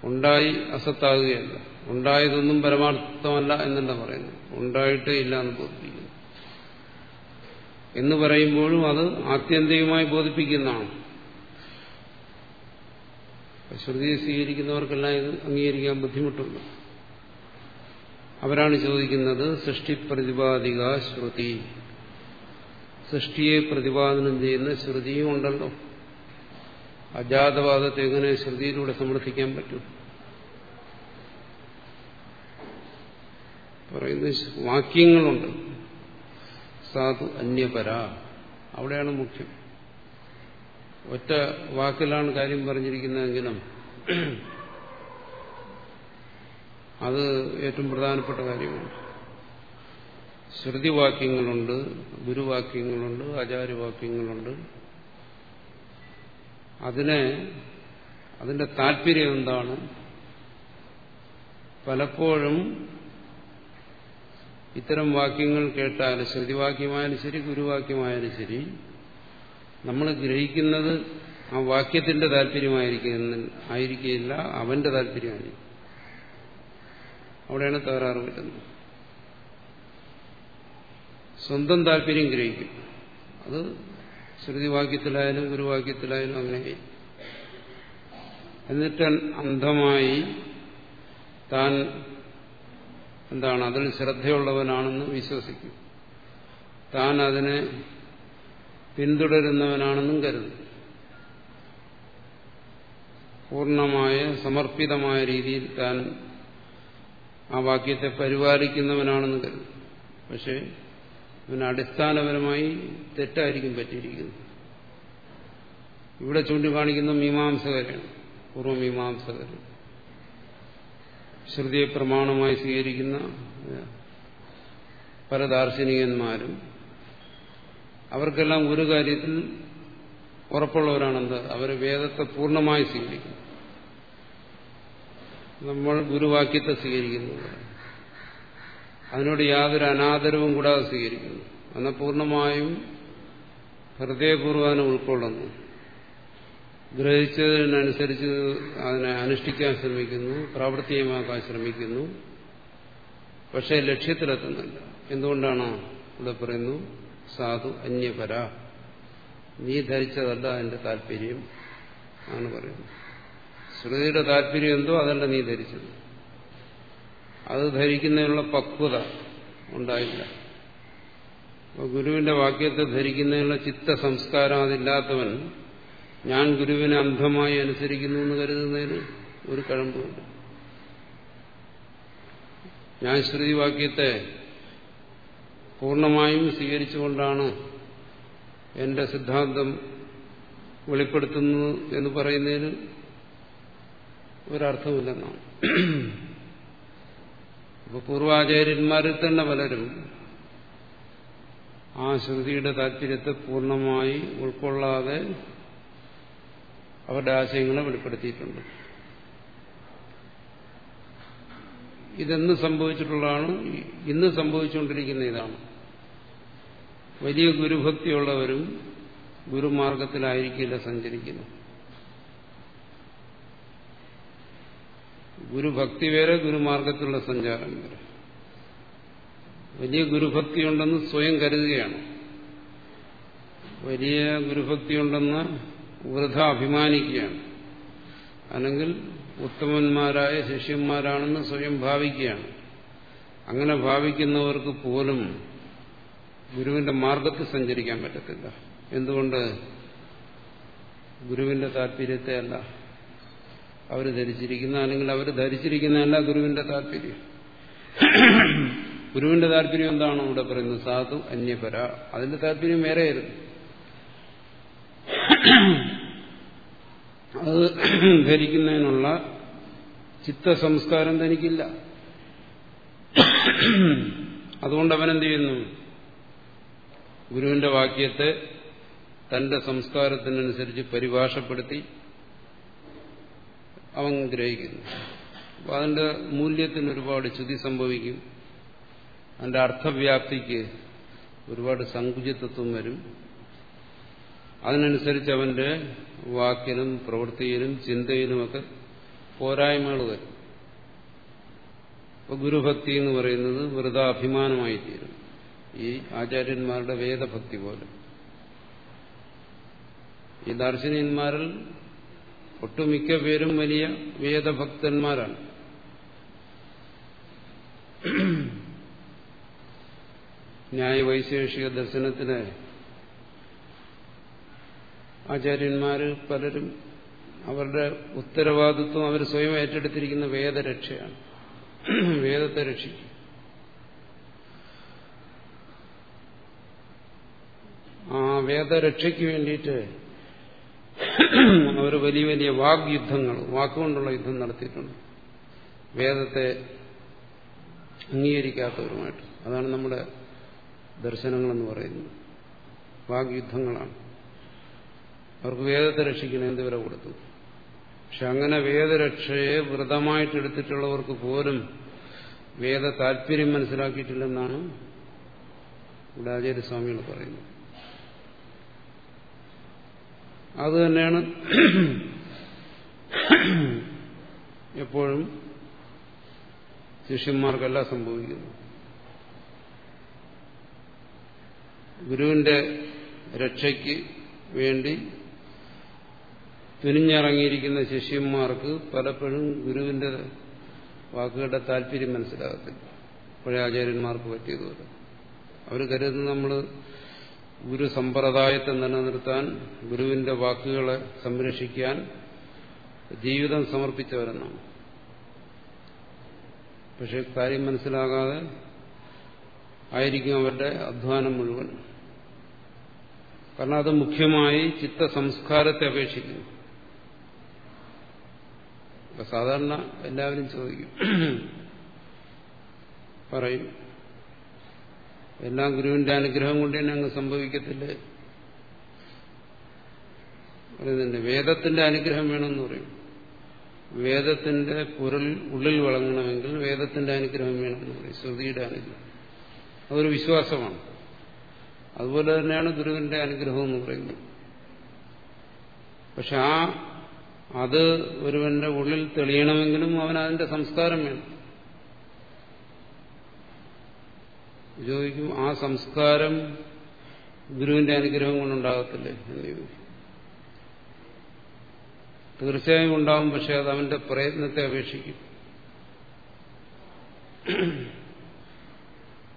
[SPEAKER 1] ഉണ്ടായി അസത്താകുകയല്ല. ഉണ്ടായതൊന്നും പരമാർത്ഥമല്ല എന്നല്ല പറയുന്നു ഉണ്ടായിട്ടേ ഇല്ല എന്ന് ബോധിപ്പിക്കുന്നു. എന്ന് പറയുമ്പോഴും അത് ആത്യന്തികമായി ബോധിപ്പിക്കുന്നതാണ്. ശ്രുതിയെ സ്വീകരിക്കുന്നവർക്കെല്ലാം ഇത് അംഗീകരിക്കാൻ ബുദ്ധിമുട്ടുണ്ട്. അവരാണ് ചോദിക്കുന്നത് സൃഷ്ടി പ്രതിപാദിക ശ്രുതി സൃഷ്ടിയെ പ്രതിപാദനം ചെയ്യുന്ന ശ്രുതിയും ഉണ്ടല്ലോ. അജാതവാദത്തെ എങ്ങനെ ശ്രുതിയിലൂടെ സമർത്ഥിക്കാൻ പറ്റും? പറയുന്ന വാക്യങ്ങളുണ്ട്. സാധു അന്യപര. അവിടെയാണ് മുഖ്യം. ഒറ്റ വാക്കിലാണ് കാര്യം പറഞ്ഞിരിക്കുന്നതെങ്കിലും അത് ഏറ്റവും പ്രധാനപ്പെട്ട കാര്യമാണ്. ശ്രുതിവാക്യങ്ങളുണ്ട് ഗുരുവാക്യങ്ങളുണ്ട് ആചാര്യവാക്യങ്ങളുണ്ട്. അതിനെ അതിന്റെ താല്പര്യം എന്താണ്? പലപ്പോഴും ഇത്തരം വാക്യങ്ങൾ കേട്ടാൽ ശ്രുതിവാക്യമായാലും ശരി ഗുരുവാക്യമായാലും ശരി നമ്മൾ ഗ്രഹിക്കുന്നത് ആ വാക്യത്തിന്റെ താല്പര്യമായിരിക്കുന്ന ആയിരിക്കില്ല അവന്റെ താല്പര്യമായിരിക്കും. അവിടെയാണ് തകരാറ് പറ്റുന്നത് സ്വന്തം താല്പര്യം ഗ്രഹിക്കും. അത് ശ്രുതിവാക്യത്തിലായാലും ഗുരുവാക്യത്തിലായാലും അങ്ങനെ എന്നിട്ട് അന്ധമായി താൻ എന്താണ്? അതിൽ ശ്രദ്ധയുള്ളവനാണെന്ന് വിശ്വസിക്കും. താൻ അതിനെ പിന്തുടരുന്നവനാണെന്നും കരുതും. പൂർണമായ സമർപ്പിതമായ രീതിയിൽ താൻ ആ വാക്യത്തെ പരിപാലിക്കുന്നവനാണെന്ന് കരുതും. പക്ഷേ ഇതിന് അടിസ്ഥാനപരമായി തെറ്റായിരിക്കും പറ്റിയിരിക്കുന്നത്. ഇവിടെ ചൂണ്ടിക്കാണിക്കുന്ന മീമാംസകരാണ് പൂർവമീമാംസകർ ശ്രുതിയെ പ്രമാണമായി സ്വീകരിക്കുന്ന പല ദാർശനികന്മാരും അവർക്കെല്ലാം ഒരു കാര്യത്തിൽ ഉറപ്പുള്ളവരാണെന്ത് അവർ വേദത്തെ പൂർണമായി സ്വീകരിക്കുന്നു. നമ്മൾ ഗുരുവാക്യത്തെ സ്വീകരിക്കുന്നു. അതിനോട് യാതൊരു അനാദരവും കൂടാതെ സ്വീകരിക്കുന്നു. എന്നാൽ പൂർണമായും ഹൃദയപൂർവം ഉൾക്കൊള്ളുന്നു. ഗ്രഹിച്ചതിനനുസരിച്ച് അതിനെ അനുഷ്ഠിക്കാൻ ശ്രമിക്കുന്നു പ്രാവർത്തികമാക്കാൻ ശ്രമിക്കുന്നു. പക്ഷേ ലക്ഷ്യത്തിലെത്തുന്നില്ല. എന്തുകൊണ്ടാണ് ഇവിടെ പറയുന്നു? സാധു അന്യപര. നീ ധരിച്ചതല്ല അതിന്റെ താല്പര്യം ആണ് പറയുന്നത്. ശ്രുതിയുടെ താല്പര്യം എന്തോ അതല്ല നീ ധരിച്ചത്. അത് ധരിക്കുന്നതിനുള്ള പക്വത ഉണ്ടായില്ല. അപ്പോൾ ഗുരുവിന്റെ വാക്യത്തെ ധരിക്കുന്നതിനുള്ള ചിത്ത സംസ്കാരം അതില്ലാത്തവൻ ഞാൻ ഗുരുവിനെ അന്ധമായി അനുസരിക്കുന്നു എന്ന് കരുതുന്നതിന് ഒരു കഴമ്പുമില്ല ഞാൻ ശ്രുതിവാക്യത്തെ പൂർണമായും സ്വീകരിച്ചുകൊണ്ടാണ് എന്റെ സിദ്ധാന്തം വെളിപ്പെടുത്തുന്നു എന്ന് പറയുന്നതിന് ഒരർത്ഥമില്ലെന്നാണ്. ഇപ്പൊ പൂർവാചാര്യന്മാരിൽ തന്നെ പലരും ആ ശ്രുതിയുടെ താല്പര്യത്തെ പൂർണമായി ഉൾക്കൊള്ളാതെ അവരുടെ ആശയങ്ങളെ വെളിപ്പെടുത്തിയിട്ടുണ്ട്. ഇതെന്ന് സംഭവിച്ചിട്ടുള്ളതാണ് ഇന്ന് സംഭവിച്ചുകൊണ്ടിരിക്കുന്ന ഇതാണ്. വലിയ ഗുരുഭക്തിയുള്ളവരും ഗുരുമാർഗത്തിലായിരിക്കില്ല സഞ്ചരിക്കുന്നു ഗുരുഭക്തി വേറെ ഗുരുമാർഗത്തിലുള്ള സഞ്ചാരം വരെ വലിയ ഗുരുഭക്തിയുണ്ടെന്ന് സ്വയം കരുതുകയാണ്. വലിയ ഗുരുഭക്തിയുണ്ടെന്ന് വൃഥ അഭിമാനിക്കുകയാണ്. അല്ലെങ്കിൽ ഉത്തമന്മാരായ ശിഷ്യന്മാരാണെന്ന് സ്വയം ഭാവിക്കുകയാണ്. അങ്ങനെ ഭാവിക്കുന്നവർക്ക് പോലും ഗുരുവിന്റെ മാർഗത്തിൽ സഞ്ചരിക്കാൻ പറ്റത്തില്ല. എന്തുകൊണ്ട്? ഗുരുവിന്റെ താല്പര്യത്തെ അല്ല. അവർ ധരിച്ചിരിക്കുന്ന അല്ലെങ്കിൽ അവർ ധരിച്ചിരിക്കുന്നതല്ല ഗുരുവിന്റെ താല്പര്യം. ഗുരുവിന്റെ താല്പര്യം എന്താണോ ഇവിടെ പറയുന്നത്? സാധു അന്യപര. അതിന്റെ താല്പര്യം വേറെയായിരുന്നു. അത് ധരിക്കുന്നതിനുള്ള ചിത്ത സംസ്കാരം തനിക്കില്ല. അതുകൊണ്ട് അവനെന്ത് ചെയ്യുന്നു? ഗുരുവിന്റെ വാക്യത്തെ തന്റെ സംസ്കാരത്തിനനുസരിച്ച് പരിഭാഷപ്പെടുത്തി അവൻ ഗ്രഹിക്കുന്നു. അപ്പൊ അതിന്റെ മൂല്യത്തിന് ഒരുപാട് ചുതി സംഭവിക്കും. അതിന്റെ അർത്ഥവ്യാപ്തിക്ക് ഒരുപാട് സങ്കുചിതത്വം വരും. അതിനനുസരിച്ച് അവന്റെ വാക്കിനും പ്രവൃത്തിയിലും ചിന്തയിലുമൊക്കെ പോരായ്മകൾ വരും. അപ്പൊ ഗുരുഭക്തി എന്ന് പറയുന്നത് വൃതാഭിമാനമായി തീരും ഈ ആചാര്യന്മാരുടെ വേദഭക്തി പോലെ. ഈ ദാർശനികന്മാരിൽ ഒട്ടുമിക്ക പേരും വലിയ വേദഭക്തന്മാരാണ്. ന്യായവൈശേഷിക ദർശനത്തിന് ആചാര്യന്മാര് പലരും അവരുടെ ഉത്തരവാദിത്വം അവർ സ്വയം ഏറ്റെടുത്തിരിക്കുന്ന വേദരക്ഷയാണ്. വേദത്തെ രക്ഷിക്കും. ആ വേദരക്ഷയ്ക്ക് വേണ്ടിയിട്ട് അവർ വലിയ വലിയ വാഗ്യുദ്ധങ്ങൾ വാക്കുകൊണ്ടുള്ള യുദ്ധം നടത്തിയിട്ടുണ്ട്. വേദത്തെ അംഗീകരിക്കാത്തവരുമായിട്ട്. അതാണ് നമ്മുടെ ദർശനങ്ങളെന്ന് പറയുന്നത്. വാഗ്യുദ്ധങ്ങളാണ്. അവർക്ക് വേദത്തെ രക്ഷിക്കണം വില കൊടുത്തു? പക്ഷെ അങ്ങനെ വേദരക്ഷയെ വ്രതമായിട്ട് എടുത്തിട്ടുള്ളവർക്ക് പോലും വേദ താല്പര്യം മനസ്സിലാക്കിയിട്ടില്ലെന്നാണ് ഇവിടെ ആചാര്യസ്വാമികൾ പറയുന്നത്. അത് തന്നെയാണ് എപ്പോഴും ശിഷ്യന്മാർക്കല്ല സംഭവിക്കുന്നത്. ഗുരുവിന്റെ രക്ഷയ്ക്ക് വേണ്ടി തുനിഞ്ഞിറങ്ങിയിരിക്കുന്ന ശിഷ്യന്മാർക്ക് പലപ്പോഴും ഗുരുവിന്റെ വാക്കുകളുടെ താല്പര്യം മനസ്സിലാകത്തില്ല. പഴയ ആചാര്യന്മാർക്ക് പറ്റിയതുപോലെ. അവർ കരുതുന്നത് നമ്മൾ ഗുരു സമ്പ്രദായത്തെ നിലനിർത്താൻ ഗുരുവിന്റെ വാക്കുകളെ സംരക്ഷിക്കാൻ ജീവിതം സമർപ്പിച്ചവരെന്നാണ്. പക്ഷെ കാര്യം മനസ്സിലാകാതെ ആയിരിക്കും അവരുടെ അധ്വാനം മുഴുവൻ. കാരണം അത് മുഖ്യമായി ചിത്തസംസ്കാരത്തെ അപേക്ഷിക്കുന്നു. ഇപ്പൊ സാധാരണ എല്ലാവരും ചോദിക്കും. പറയും എല്ലാം ഗുരുവിന്റെ അനുഗ്രഹം കൊണ്ട് തന്നെ അങ്ങ് സംഭവിക്കത്തില്ലേ? വേദത്തിന്റെ അനുഗ്രഹം വേണമെന്ന് പറയും. വേദത്തിന്റെ പൊരുൾ ഉള്ളിൽ വളങ്ങണമെങ്കിൽ വേദത്തിന്റെ അനുഗ്രഹം വേണമെന്ന് പറയും ശ്രുതിയുടെ അനുഗ്രഹം. അതൊരു വിശ്വാസമാണ്. അതുപോലെ തന്നെയാണ് ഗുരുവിന്റെ അനുഗ്രഹം എന്ന് പറയുന്നത്. പക്ഷെ ആ അത് ഒരുവന്റെ ഉള്ളിൽ തെളിയണമെങ്കിലും അവൻ അതിന്റെ സംസ്കാരം വേണം. ചോദിക്കും ആ സംസ്കാരം ഗുരുവിന്റെ അനുഗ്രഹം കൊണ്ടുണ്ടാകത്തില്ലേ? എന്ന് ചോദിക്കും. തീർച്ചയായും ഉണ്ടാവും പക്ഷെ അത് അവന്റെ പ്രയത്നത്തെ അപേക്ഷിക്കും.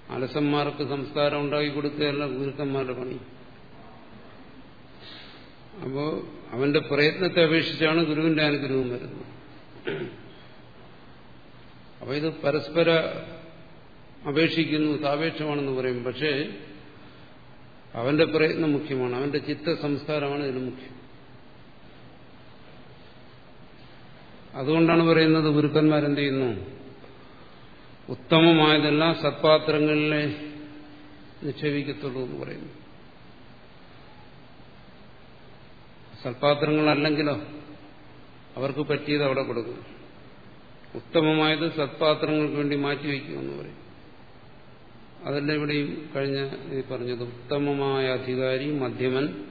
[SPEAKER 1] അലസന്മാർക്ക് സംസ്കാരം ഉണ്ടാക്കി കൊടുക്കുകയല്ല ഗുരുക്കന്മാരുടെ പണി. അപ്പോ അവന്റെ പ്രയത്നത്തെ അപേക്ഷിച്ചാണ് ഗുരുവിന്റെ അനുഗ്രഹം വരുന്നത്. അപ്പൊ ഇത് പരസ്പര അപേക്ഷിക്കുന്നു സാപേക്ഷമാണെന്ന് പറയും. പക്ഷേ അവന്റെ പ്രയത്നം മുഖ്യമാണ്. അവന്റെ ചിത്ത സംസ്കാരമാണ് ഇതിന് മുഖ്യം. അതുകൊണ്ടാണ് പറയുന്നത് ഗുരുക്കന്മാരെന്ത് ചെയ്യുന്നു? ഉത്തമമായതെല്ലാം സത്പാത്രങ്ങളിലെ നിക്ഷേപിക്കത്തുള്ളൂ എന്ന് പറയുന്നു. സത്പാത്രങ്ങളല്ലെങ്കിലോ അവർക്ക് പറ്റിയത് അവിടെ കൊടുക്കും ഉത്തമമായത് സത്പാത്രങ്ങൾക്ക് വേണ്ടി മാറ്റിവെക്കുമെന്ന് പറയും. അതല്ല ഇവിടെയും കഴിഞ്ഞ പറഞ്ഞത് ഉത്തമമായ അധികാരി മധ്യമൻ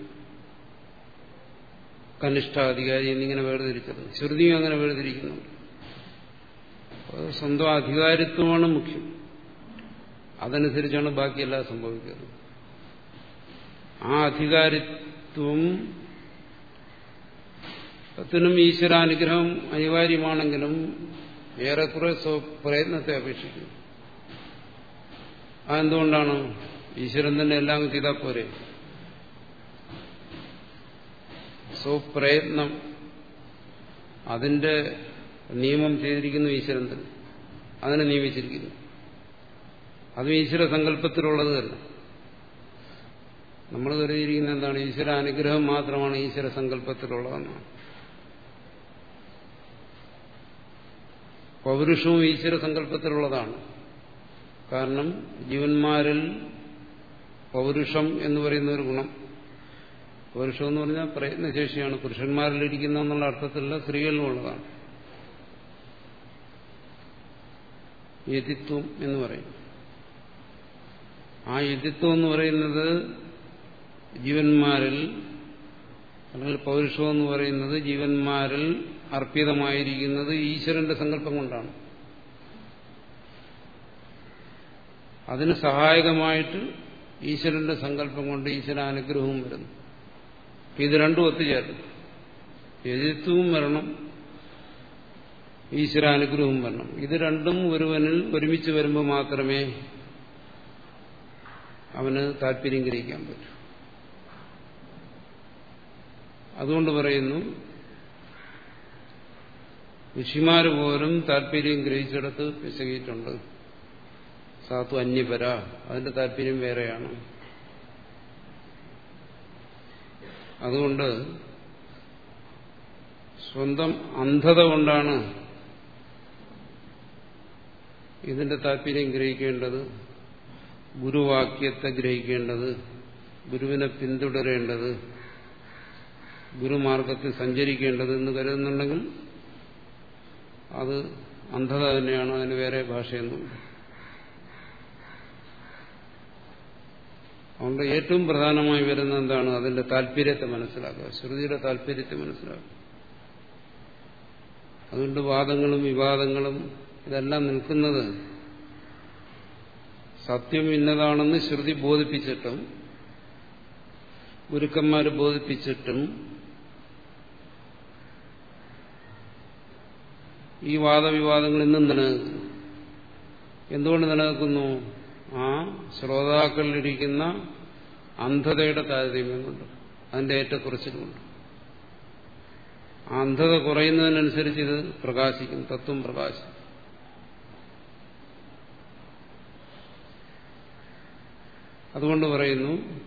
[SPEAKER 1] കനിഷ്ഠാധികാരി എന്നിങ്ങനെ വേർതിരിച്ചത്. ശ്രുതിയും അങ്ങനെ വേർതിരിക്കുന്നുണ്ട്. സ്വന്തം അധികാരിത്വമാണ് മുഖ്യം. അതനുസരിച്ചാണ് ബാക്കിയെല്ലാം സംഭവിക്കുന്നത്. ആ അധികാരിത്വം ത്തിനും ഈശ്വരാനുഗ്രഹം അനിവാര്യമാണെങ്കിലും ഏറെക്കുറെ സ്വപ്രയത്നത്തെ അപേക്ഷിക്കുന്നു. അതെന്തുകൊണ്ടാണ്? ഈശ്വരൻ തന്നെ എല്ലാം ചെയ്താൽ പോരെ. സ്വപ്രയത്നം അതിന്റെ നിയമം ചെയ്തിരിക്കുന്നു ഈശ്വരൻ തന്നെ. അതിനെ നിയമിച്ചിരിക്കുന്നു. അതും ഈശ്വര സങ്കല്പത്തിലുള്ളത് തന്നെ. നമ്മൾ കരുതിയിരിക്കുന്ന എന്താണ്? ഈശ്വര അനുഗ്രഹം മാത്രമാണ് ഈശ്വര സങ്കല്പത്തിലുള്ളതെന്നാണ് പൗരുഷവും ഈശ്വര സങ്കല്പത്തിലുള്ളതാണ്. കാരണം ജീവന്മാരിൽ പൗരുഷം എന്ന് പറയുന്ന ഒരു ഗുണം. പൗരുഷം എന്ന് പറഞ്ഞാൽ പ്രയത്നശേഷിയാണ്. പുരുഷന്മാരിലിരിക്കുന്ന എന്നുള്ള അർത്ഥത്തിലുള്ള സ്ത്രീകളിലുള്ളതാണ് യതിത്വം എന്ന് പറയും. ആ യതിത്വം എന്ന് പറയുന്നത് ജീവന്മാരിൽ അല്ലെങ്കിൽ പൗരുഷം എന്ന് പറയുന്നത് ജീവന്മാരിൽ അർപ്പിതമായിരിക്കുന്നത് ഈശ്വരന്റെ സങ്കല്പം കൊണ്ടാണ്. അതിന് സഹായകമായിട്ട് ഈശ്വരന്റെ സങ്കല്പം കൊണ്ട് ഈശ്വര അനുഗ്രഹവും വരുന്നു ഇത് രണ്ടും ഒത്തുചേർന്നു. എഴുത്തും വരണം ഈശ്വരാനുഗ്രഹവും വരണം. ഇത് രണ്ടും ഒരുവനിൽ ഒരുമിച്ച് വരുമ്പോൾ മാത്രമേ അവന് താല്പര്യം ഗ്രഹിക്കാൻ പറ്റൂ. അതുകൊണ്ട് പറയുന്നു ഋഷിമാർ പോലും താല്പര്യം ഗ്രഹിച്ചിടത്ത് പിശകിയിട്ടുണ്ട്. സാത്തു അന്യപര. അതിന്റെ താല്പര്യം വേറെയാണ്. അതുകൊണ്ട് സ്വന്തം അന്ധത കൊണ്ടാണ് ഇതിന്റെ താല്പര്യം ഗ്രഹിക്കേണ്ടത് ഗുരുവാക്യത്തെ ഗ്രഹിക്കേണ്ടത് ഗുരുവിനെ പിന്തുടരേണ്ടത് ഗുരുമാർഗത്തിൽ സഞ്ചരിക്കേണ്ടത് എന്ന് കരുതുന്നുണ്ടെങ്കിൽ അത് അന്ധത തന്നെയാണ് അതിന് വേറെ ഭാഷയൊന്നുമില്ല. അതുകൊണ്ട് ഏറ്റവും പ്രധാനമായി വരുന്ന എന്താണ്? അതിന്റെ താല്പര്യത്തെ മനസ്സിലാക്കുക. ശ്രുതിയുടെ താല്പര്യത്തെ മനസ്സിലാക്കുക. അതുകൊണ്ട് വാദങ്ങളും വിവാദങ്ങളും ഇതെല്ലാം നിൽക്കുന്നത് സത്യം ഇന്നതാണെന്ന് ശ്രുതി ബോധിപ്പിച്ചിട്ടും ഗുരുക്കന്മാർ ബോധിപ്പിച്ചിട്ടും ഈ വാദവിവാദങ്ങൾ ഇന്നും നിലനിൽക്കുന്നു. എന്തുകൊണ്ട് നിലനിൽക്കുന്നു? ആ ശ്രോതാക്കളിലിരിക്കുന്ന അന്ധതയുടെ താരതമ്യം കൊണ്ട് അതിന്റെ ഏറ്റക്കുറച്ചിലുമുണ്ട് അന്ധത കുറയുന്നതിനനുസരിച്ച് ഇത് പ്രകാശിക്കും തത്വം പ്രകാശിക്കും. അതുകൊണ്ട് പറയുന്നു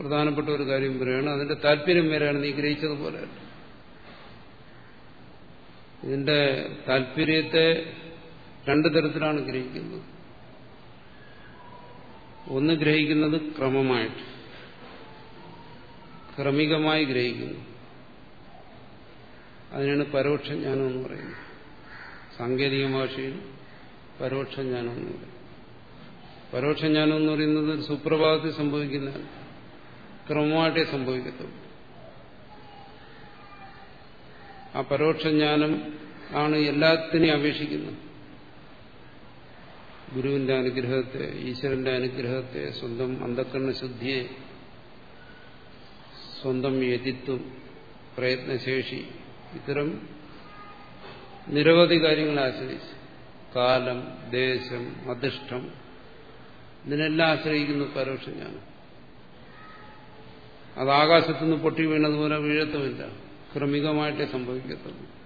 [SPEAKER 1] പ്രധാനപ്പെട്ട ഒരു കാര്യം പറയുകയാണ് അതിന്റെ താല്പര്യം വരെയാണ് നീ ഗ്രഹിച്ചതുപോലെ. ഇതിന്റെ താല്പര്യത്തെ രണ്ടു തരത്തിലാണ് ഗ്രഹിക്കുന്നത്. ഒന്ന് ഗ്രഹിക്കുന്നത് ക്രമമായിട്ട്. ക്രമികമായി ഗ്രഹിക്കുന്നു. അതിനാണ് പരോക്ഷ ജ്ഞാനം എന്ന് പറയുന്നത്. സാങ്കേതിക ഭാഷയിൽ പരോക്ഷ ജ്ഞാനം എന്ന് പറയും പരോക്ഷ ജ്ഞാനം എന്ന് പറയുന്നത് സുപ്രഭാതത്തിൽ സംഭവിക്കുന്ന ക്രമമായിട്ടേ സംഭവിക്കത്തുള്ളൂ. ആ പരോക്ഷ ജ്ഞാനം ആണ് എല്ലാത്തിനെയും അപേക്ഷിക്കുന്നത്. ഗുരുവിന്റെ അനുഗ്രഹത്തെ ഈശ്വരന്റെ അനുഗ്രഹത്തെ സ്വന്തം അന്ധക്കരണ ശുദ്ധിയെ സ്വന്തം യതിത്വം പ്രയത്നശേഷി ഇത്തരം നിരവധി കാര്യങ്ങളെ ആശ്രയിച്ച് കാലം ദേശം അധിഷ്ഠം ഇതിനെല്ലാം ആശ്രയിക്കുന്നു പരോക്ഷ ജ്ഞാനം അത് ആകാശത്തുനിന്ന് പൊട്ടി വീണതുപോലെ വീഴത്തുമില്ല. ക്രമികമായിട്ടേ സംഭവിക്കത്തുള്ളൂ.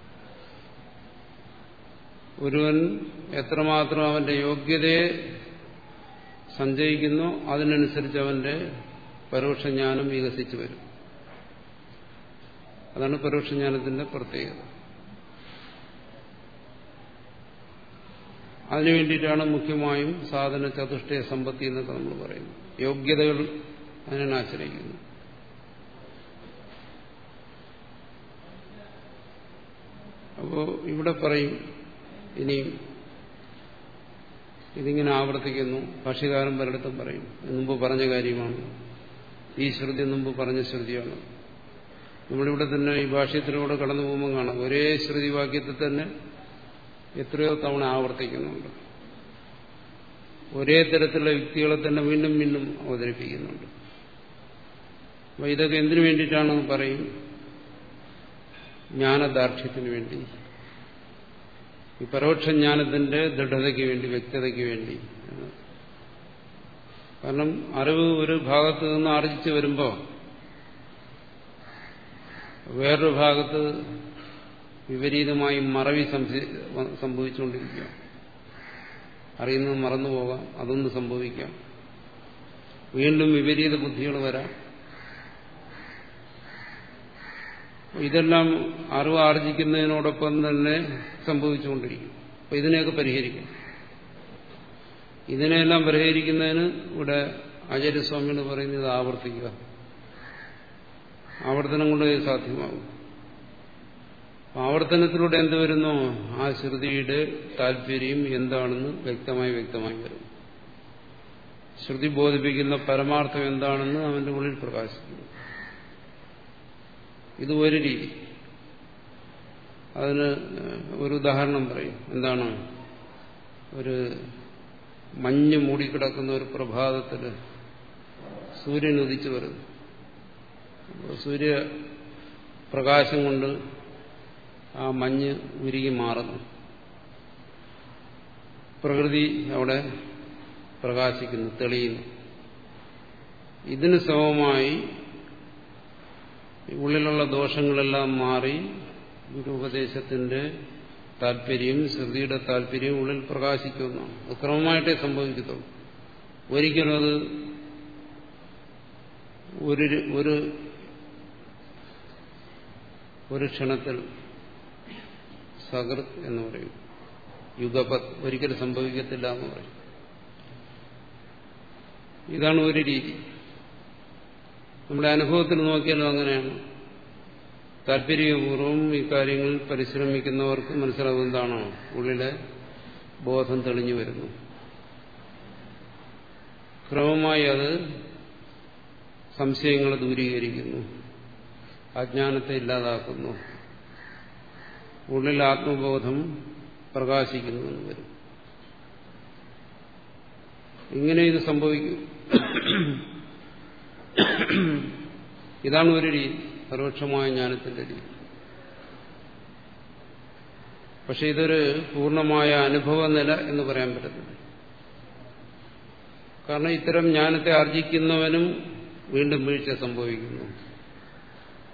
[SPEAKER 1] ഒരുവൻ എത്രമാത്രം അവന്റെ യോഗ്യതയെ സഞ്ചയിക്കുന്നു അതിനനുസരിച്ച് അവന്റെ പരോക്ഷജ്ഞാനം വികസിച്ചു വരും. അതാണ് പരോക്ഷജ്ഞാനത്തിന്റെ പ്രത്യേകത. അതിനു വേണ്ടിയിട്ടാണ് മുഖ്യമായും സാധന ചതുഷ്ടയ സമ്പത്തി എന്നൊക്കെ നമ്മൾ പറയുന്നത്. യോഗ്യതകൾ അതിനെ ആശ്രയിക്കുന്നു. അപ്പോ ഇവിടെ പറയും ഇനിയും ഇതിങ്ങനെ ആവർത്തിക്കുന്നു. ഭക്ഷ്യകാരം പലയിടത്തും പറയും. മുമ്പ് പറഞ്ഞ കാര്യമാണ്. ഈ ശ്രുതി മുമ്പ് പറഞ്ഞ ശ്രുതിയാണ്. നമ്മളിവിടെ തന്നെ ഈ ഭാഷ്യത്തിലൂടെ കടന്നു പോകുമ്പോൾ കാണാം. ഒരേ ശ്രുതി വാക്യത്തിൽ തന്നെ എത്രയോ തവണ ആവർത്തിക്കുന്നുണ്ട്. ഒരേ തരത്തിലുള്ള വ്യക്തികളെ തന്നെ വീണ്ടും വീണ്ടും അവതരിപ്പിക്കുന്നുണ്ട്. അപ്പൊ ഇതൊക്കെ എന്തിനു വേണ്ടിയിട്ടാണെന്ന് പറയും? ജ്ഞാനദാർഢ്യത്തിന് വേണ്ടി. ഈ പരോക്ഷ ജ്ഞാനത്തിന്റെ ദൃഢതയ്ക്ക് വേണ്ടി വ്യക്തതയ്ക്ക് വേണ്ടി. കാരണം അറിവ് ഒരു ഭാഗത്ത് നിന്ന് ആർജിച്ചു വരുമ്പോൾ വേറൊരു ഭാഗത്ത് വിപരീതമായി മറവി സംഭവിച്ചുകൊണ്ടിരിക്കുക. അറിയുന്നത് മറന്നുപോകാം അതൊന്നും സംഭവിക്കാം. വീണ്ടും വിപരീത ബുദ്ധികൾ വരാം. ഇതെല്ലാം അറിവ് ആർജിക്കുന്നതിനോടൊപ്പം തന്നെ സംഭവിച്ചുകൊണ്ടിരിക്കും. അപ്പൊ ഇതിനെയൊക്കെ പരിഹരിക്കും. ഇതിനെല്ലാം പരിഹരിക്കുന്നതിന് ഇവിടെ ആചാര്യസ്വാമിയോട് പറയുന്നത് ആവർത്തിക്കുക. ആവർത്തനം കൊണ്ട് സാധ്യമാകും. ആവർത്തനത്തിലൂടെ എന്ത് വരുന്നു? ആ ശ്രുതിയുടെ താല്പര്യം എന്താണെന്ന് വ്യക്തമായി വ്യക്തമായി വരുന്നു. ശ്രുതി ബോധിപ്പിക്കുന്ന പരമാർത്ഥം എന്താണെന്ന് അവന്റെ ഉള്ളിൽ പ്രകാശിക്കുന്നു. ഇത് ഒരു രീതി. അതിന് ഒരു ഉദാഹരണം പറയും. എന്താണ്? ഒരു മഞ്ഞ് മൂടിക്കിടക്കുന്ന ഒരു പ്രഭാതത്തിൽ സൂര്യൻ ഉദിച്ചു വരുന്നു. സൂര്യ പ്രകാശം കൊണ്ട് ആ മഞ്ഞ് ഉരുകി മാറുന്നു. പ്രകൃതി അവിടെ പ്രകാശിക്കുന്നു തെളിയുന്നു. ഇതിന് സമമായി ഉള്ളിലുള്ള ദോഷങ്ങളെല്ലാം മാറി ഗുരുപദേശത്തിന്റെ താല്പര്യം ശ്രുതിയുടെ താല്പര്യം ഉള്ളിൽ പ്രകാശിക്കുന്നതാണ് അത് ക്രമമായിട്ടേ സംഭവിക്കത്തുള്ളൂ. ഒരിക്കലും അത് ഒരു ഒരു ഒരു ക്ഷണത്തിൽ സകൃത് എന്ന് പറയും. യുഗപത് ഒരിക്കലും സംഭവിക്കത്തില്ല എന്ന് പറയും. ഇതാണ് ഒരു രീതി. നമ്മുടെ അനുഭവത്തിൽ നോക്കിയാലും അങ്ങനെയാണ്. താല്പര്യപൂർവം ഇക്കാര്യങ്ങളിൽ പരിശ്രമിക്കുന്നവർക്ക് മനസ്സിലാവും എന്താണോ ഉള്ളിലെ ബോധം തെളിഞ്ഞു വരുന്നു. ക്രമമായി അത് സംശയങ്ങളെ ദൂരീകരിക്കുന്നു. അജ്ഞാനത്തെ ഇല്ലാതാക്കുന്നു. ഉള്ളിൽ ആത്മബോധം പ്രകാശിക്കുന്നു എന്ന് വരും. ഇങ്ങനെ ഇത് സംഭവിക്കും. ഇതാണ് ഒരു രീതി പരോക്ഷമായ ജ്ഞാനത്തിന്റെ രീതി. പക്ഷെ ഇതൊരു പൂർണമായ അനുഭവ നില എന്ന് പറയാൻ പറ്റത്തില്ല. കാരണം ഇത്തരം ജ്ഞാനത്തെ ആർജിക്കുന്നവനും വീണ്ടും വീഴ്ച സംഭവിക്കുന്നു.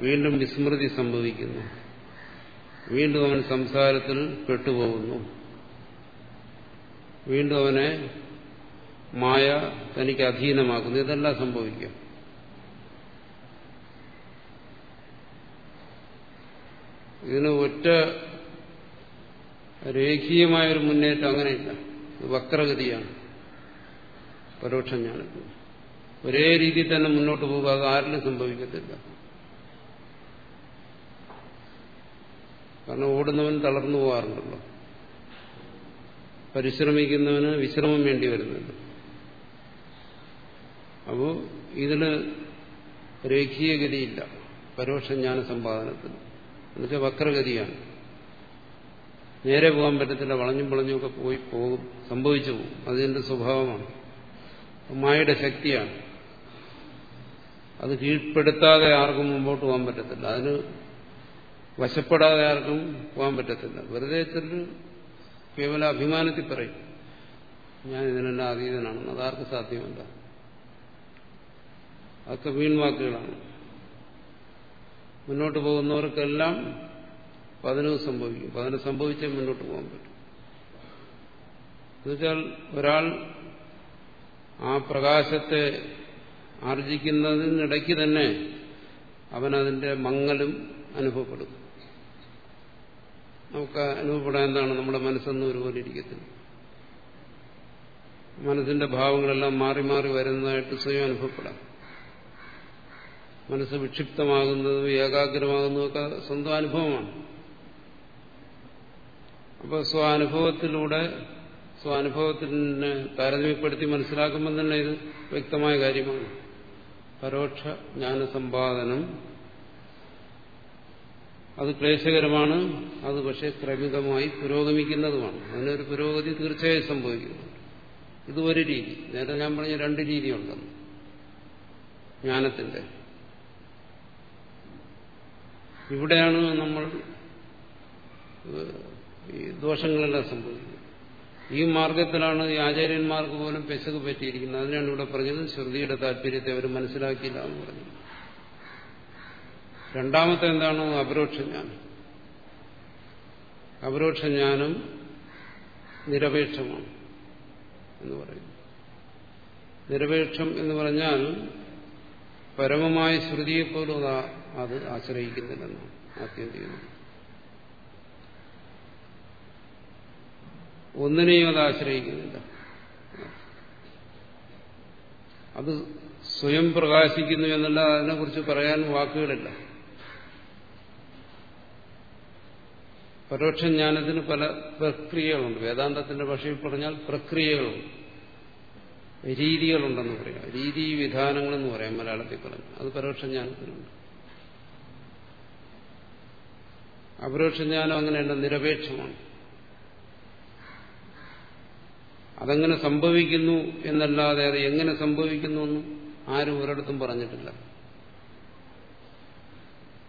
[SPEAKER 1] വീണ്ടും വിസ്മൃതി സംഭവിക്കുന്നു. വീണ്ടും അവൻ സംസാരത്തിൽ പെട്ടുപോകുന്നു. വീണ്ടും അവനെ മായ തനിക്ക് അധീനമാക്കുന്നു. ഇതെല്ലാം സംഭവിക്കും. ഇതിന് ഒറ്റ രേഖീയമായൊരു മുന്നേറ്റം അങ്ങനെയില്ല. ഇത് വക്രഗതിയാണ്. പരോക്ഷ ജ്ഞാനത്തിൽ ഒരേ രീതിയിൽ തന്നെ മുന്നോട്ട് പോകുക അത് ആരിലും സംഭവിക്കത്തില്ല. കാരണം ഓടുന്നവൻ തളർന്നു പോകാറുണ്ടല്ലോ. പരിശ്രമിക്കുന്നവന് വിശ്രമം വേണ്ടി വരുന്നുണ്ട്. അപ്പോൾ ഇതിന് രേഖീയഗതിയില്ല. പരോക്ഷ ജ്ഞാന സമ്പാദനത്തിന്. എന്നുവെച്ചാൽ വക്രഗതിയാണ്. നേരെ പോകാൻ പറ്റത്തില്ല വളഞ്ഞും വളഞ്ഞും ഒക്കെ പോയി പോകും സംഭവിച്ചു പോകും. അതിന്റെ സ്വഭാവമാണ്. മായയുടെ ശക്തിയാണ്. അത് കീഴ്പ്പെടുത്താതെ ആർക്കും മുമ്പോട്ട് പോകാൻ പറ്റത്തില്ല. അതിന് വശപ്പെടാതെ ആർക്കും പോകാൻ പറ്റത്തില്ല. വെറുതെ ചെല്ലു കേവല അഭിമാനത്തിൽ പറയും ഞാൻ ഇതിനെല്ലാം അതീതനാണെന്ന്. അതാർക്ക് സാധ്യമല്ല. അതൊക്കെ വീൺവാക്കുകളാണ്. മുന്നോട്ട് പോകുന്നവർക്കെല്ലാം പതിനു സംഭവിക്കും. പതിന് സംഭവിച്ചേ മുന്നോട്ട് പോകാൻ പറ്റും. എന്നുവെച്ചാൽ ഒരാൾ ആ പ്രകാശത്തെ ആർജിക്കുന്നതിനിടയ്ക്ക് തന്നെ അവനതിന്റെ മങ്ങലും അനുഭവപ്പെടും. നമുക്ക് അനുഭവപ്പെടാൻ എന്താണ്? നമ്മുടെ മനസ്സെന്ന് ഒരുപോലെ ഇരിക്കത്തില്ല. മനസ്സിന്റെ ഭാവങ്ങളെല്ലാം മാറി മാറി വരുന്നതായിട്ട് സ്വയം അനുഭവപ്പെടാം. മനസ്സ് വിക്ഷിപ്തമാകുന്നതും ഏകാഗ്രമാകുന്നതും ഒക്കെ സ്വന്തം അനുഭവമാണ്. അപ്പോൾ സ്വാനുഭവത്തിലൂടെ സ്വാനുഭവത്തിനെ താരതമ്യപ്പെടുത്തി മനസ്സിലാക്കുമ്പോൾ തന്നെ ഇത് വ്യക്തമായ കാര്യമാണ്. പരോക്ഷ ജ്ഞാനസമ്പാദനം. അത് ക്ലേശകരമാണ് അത് പക്ഷേ ക്രമികമായി പുരോഗമിക്കുന്നതുമാണ്. അതിനൊരു പുരോഗതി തീർച്ചയായും സംഭവിക്കുന്നു. ഇത് ഒരു രീതി. നേരത്തെ ഞാൻ പറഞ്ഞ രണ്ട് രീതിയുണ്ടെന്ന് ജ്ഞാനത്തിന്റെ. ഇവിടെയാണ് നമ്മൾ ഈ ദോഷങ്ങളെല്ലാം സംഭവിക്കുന്നത്. ഈ മാർഗത്തിലാണ് ഈ ആചാര്യന്മാർക്ക് പോലും പെശക് പറ്റിയിരിക്കുന്നത്. അതിനാണ് ഇവിടെ പറഞ്ഞത് ശ്രുതിയുടെ താല്പര്യത്തെ അവർ മനസ്സിലാക്കിയില്ല എന്ന് പറഞ്ഞു. രണ്ടാമത്തെ എന്താണ്? അപരോക്ഷജ്ഞാനം. അപരോക്ഷജ്ഞാനം നിരപേക്ഷമാണ് എന്ന് പറയുന്നു. നിരപേക്ഷം എന്ന് പറഞ്ഞാൽ പരമമായ ശ്രുതിയെപ്പോലും അത് ആശ്രയിക്കുന്നില്ലെന്ന് ആത്യന്തികം ഒന്നിനെയും അത് ആശ്രയിക്കുന്നില്ല. അത് സ്വയം പ്രകാശിക്കുന്നു എന്നല്ല അതിനെക്കുറിച്ച് പറയാൻ വാക്കുകളില്ല. പരോക്ഷ ജ്ഞാനത്തിന് പല പ്രക്രിയകളുണ്ട്. വേദാന്തത്തിന്റെ ഭാഷയിൽ പറഞ്ഞാൽ പ്രക്രിയകളുണ്ട്. രീതികളുണ്ടെന്ന് പറയാം. രീതി വിധാനങ്ങളെന്ന് പറയാം മലയാളത്തിൽ പറഞ്ഞു അത് പരോക്ഷ ജ്ഞാനത്തിനുണ്ട്. അപരോക്ഷ ജ്ഞാനം അങ്ങനെയല്ല നിരപേക്ഷമാണ്. അതെങ്ങനെ സംഭവിക്കുന്നു എന്നല്ലാതെ അത് എങ്ങനെ സംഭവിക്കുന്നു എന്നും ആരും ഒരിടത്തും പറഞ്ഞിട്ടില്ല.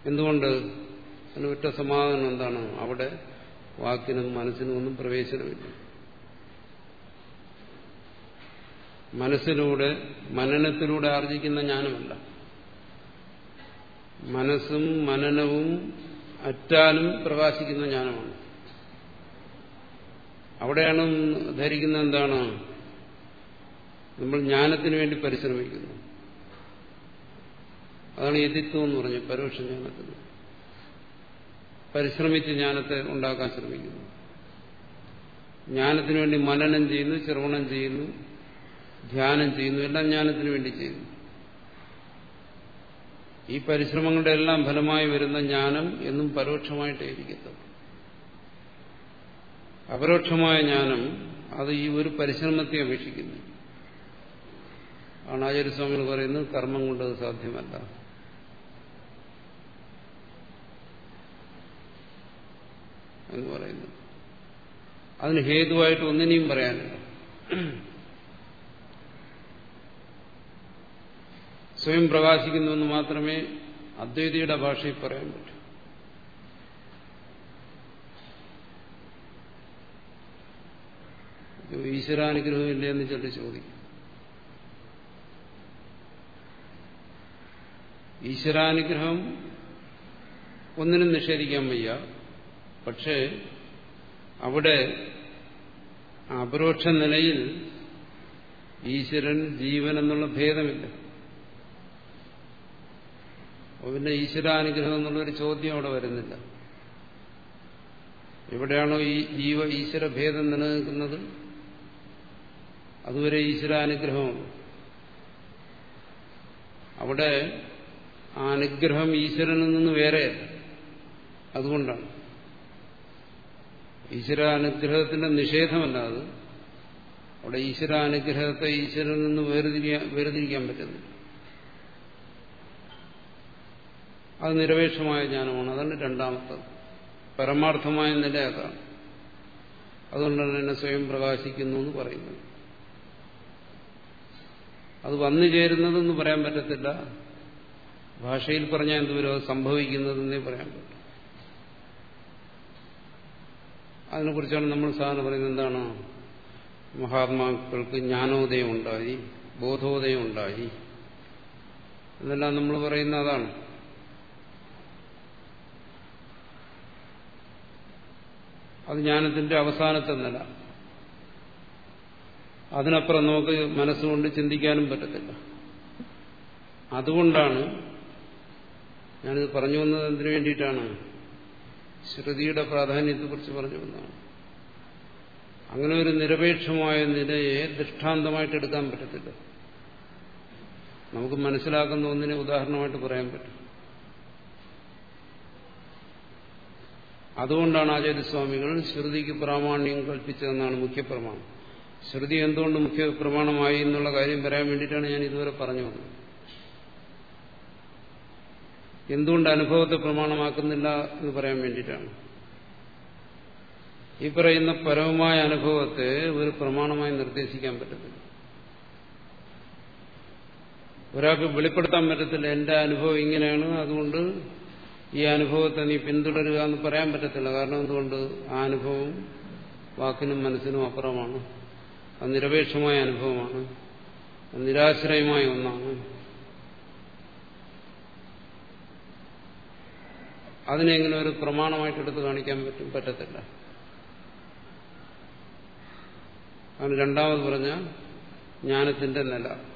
[SPEAKER 1] എന്തുകൊണ്ട്? അതിന് ഒറ്റ സമാധാനം എന്താണ്? അവിടെ വാക്കിനും മനസ്സിനും ഒന്നും പ്രവേശനമില്ല. മനസ്സിലൂടെ മനനത്തിലൂടെ ആർജിക്കുന്ന ജ്ഞാനമല്ല. മനസ്സും മനനവും അറ്റാലും പ്രകാശിക്കുന്ന ജ്ഞാനമാണ്. അവിടെയാണ് ധരിക്കുന്ന എന്താണ്? നമ്മൾ ജ്ഞാനത്തിന് വേണ്ടി പരിശ്രമിക്കുന്നു. അതാണ് യതിത്വം എന്ന് പറഞ്ഞത് പരോക്ഷ ജ്ഞാനത്തിന് പരിശ്രമിച്ച് ജ്ഞാനത്തെ ഉണ്ടാക്കാൻ ശ്രമിക്കുന്നു. ജ്ഞാനത്തിന് വേണ്ടി മനനം ചെയ്യുന്നു ശ്രവണം ചെയ്യുന്നു ധ്യാനം ചെയ്യുന്നു എല്ലാം ജ്ഞാനത്തിന് വേണ്ടി ചെയ്യുന്നു. ഈ പരിശ്രമങ്ങളുടെ എല്ലാം ഫലമായി വരുന്ന ജ്ഞാനം എന്നും പരോക്ഷമായിട്ടേ ഇരിക്കത്തുള്ളൂ അപരോക്ഷമായ ജ്ഞാനം അത് ഈ ഒരു പരിശ്രമത്തെ അപേക്ഷിക്കുന്നു. ആണ് ആചാര്യസ്വാമികൾ പറയുന്നത് കർമ്മം കൊണ്ട് അത് സാധ്യമല്ല. എന്ന് പറയുന്നു. അതിന് ഹേതുവായിട്ട് ഒന്നിനെയും പറയാനില്ല. സ്വയം പ്രകാശിക്കുന്നുവെന്ന് മാത്രമേ അദ്വൈതിയുടെ ഭാഷയിൽ പറയാൻ പറ്റൂ. ഈശ്വരാനുഗ്രഹമില്ലേ എന്ന് ചിലർ ചോദിക്കും. ഈശ്വരാനുഗ്രഹം ഒന്നിനും നിഷേധിക്കാൻ വയ്യ. പക്ഷേ അവിടെ അപരോക്ഷ നിലയിൽ ഈശ്വരൻ ജീവൻ എന്നുള്ള ഭേദമില്ല. അപ്പോൾ പിന്നെ ഈശ്വരാനുഗ്രഹം എന്നുള്ളൊരു ചോദ്യം അവിടെ വരുന്നില്ല. എവിടെയാണോ ഈ ജീവ ഈശ്വര ഭേദം നിലനിൽക്കുന്നത്? അതുവരെ ഈശ്വരാനുഗ്രഹമാണ് അവിടെ ആ അനുഗ്രഹം ഈശ്വരനിൽ നിന്ന് വേറെ അതുകൊണ്ടാണ്. ഈശ്വരാനുഗ്രഹത്തിന്റെ നിഷേധമല്ല അത്. അവിടെ ഈശ്വരാനുഗ്രഹത്തെ ഈശ്വരനിൽ നിന്ന് വേർതിരിക്കാൻ വേർതിരിക്കാൻ പറ്റുന്നില്ല. അത് നിരപേക്ഷമായ ജ്ഞാനമാണ്. അതാണ് രണ്ടാമത്തത് പരമാർത്ഥമായ നില അതാണ്. അതുകൊണ്ടാണ് എന്നെ സ്വയം പ്രകാശിക്കുന്നു എന്ന് പറയുന്നത് അത് വന്നു ചേരുന്നതെന്ന് പറയാൻ പറ്റത്തില്ല. ഭാഷയിൽ പറഞ്ഞാൽ എന്തുവരും അത് സംഭവിക്കുന്നതെന്നേ പറയാൻ പറ്റും. അതിനെക്കുറിച്ചാണ് നമ്മൾ സാധാരണ പറയുന്നത് എന്താണ്? മഹാത്മാക്കൾക്ക് ജ്ഞാനോദയം ഉണ്ടായി ബോധോദയം ഉണ്ടായി എന്നെല്ലാം നമ്മൾ പറയുന്ന അതാണ്. അത് ജ്ഞാനത്തിന്റെ അവസാനത്തെ നില. അതിനപ്പുറം നമുക്ക് മനസ്സുകൊണ്ട് ചിന്തിക്കാനും പറ്റത്തില്ല. അതുകൊണ്ടാണ് ഞാനിത് പറഞ്ഞു വന്നത് എന്തിനു വേണ്ടിയിട്ടാണ്? ശ്രുതിയുടെ പ്രാധാന്യത്തെക്കുറിച്ച് പറഞ്ഞു വന്നതാണ്. അങ്ങനെ ഒരു നിരപേക്ഷമായ നിലയെ ദൃഷ്ടാന്തമായിട്ട് എടുക്കാൻ പറ്റത്തില്ല. നമുക്ക് മനസ്സിലാക്കുന്ന ഒന്നിനെ ഉദാഹരണമായിട്ട് പറയാൻ പറ്റും. അതുകൊണ്ടാണ് ആചാര്യസ്വാമികൾ ശ്രുതിക്ക് പ്രാമാണ്യം കൽപ്പിച്ചതെന്നാണ് മുഖ്യപ്രമാണം. ശ്രുതി എന്തുകൊണ്ട് മുഖ്യ പ്രമാണമായി എന്നുള്ള കാര്യം പറയാൻ വേണ്ടിയിട്ടാണ് ഞാൻ ഇതുവരെ പറഞ്ഞു വന്നത്. എന്തുകൊണ്ട് അനുഭവത്തെ പ്രമാണമാക്കുന്നില്ല എന്ന് പറയാൻ വേണ്ടിയിട്ടാണ്. ഈ പറയുന്ന പരമമായ അനുഭവത്തെ ഒരു പ്രമാണമായി നിർദ്ദേശിക്കാൻ പറ്റത്തില്ല. ഒരാൾക്ക് വെളിപ്പെടുത്താൻ പറ്റത്തില്ല എന്റെ അനുഭവം ഇങ്ങനെയാണ് അതുകൊണ്ട് ഈ അനുഭവത്തെ നീ പിന്തുടരുക എന്ന് പറയാൻ പറ്റത്തില്ല. കാരണം എന്തുകൊണ്ട്? ആ അനുഭവം വാക്കിനും മനസ്സിനും അപ്പുറമാണ്. അത് നിരപേക്ഷമായ അനുഭവമാണ്. നിരാശ്രയമായ ഒന്നാണ്. അതിനെ എങ്ങനെ ഒരു പ്രമാണമായിട്ട് എടുത്ത് കാണിക്കാൻ പറ്റും പറ്റത്തില്ല. ആണ് രണ്ടാമത് പറഞ്ഞ ജ്ഞാനത്തിന്റെ നില.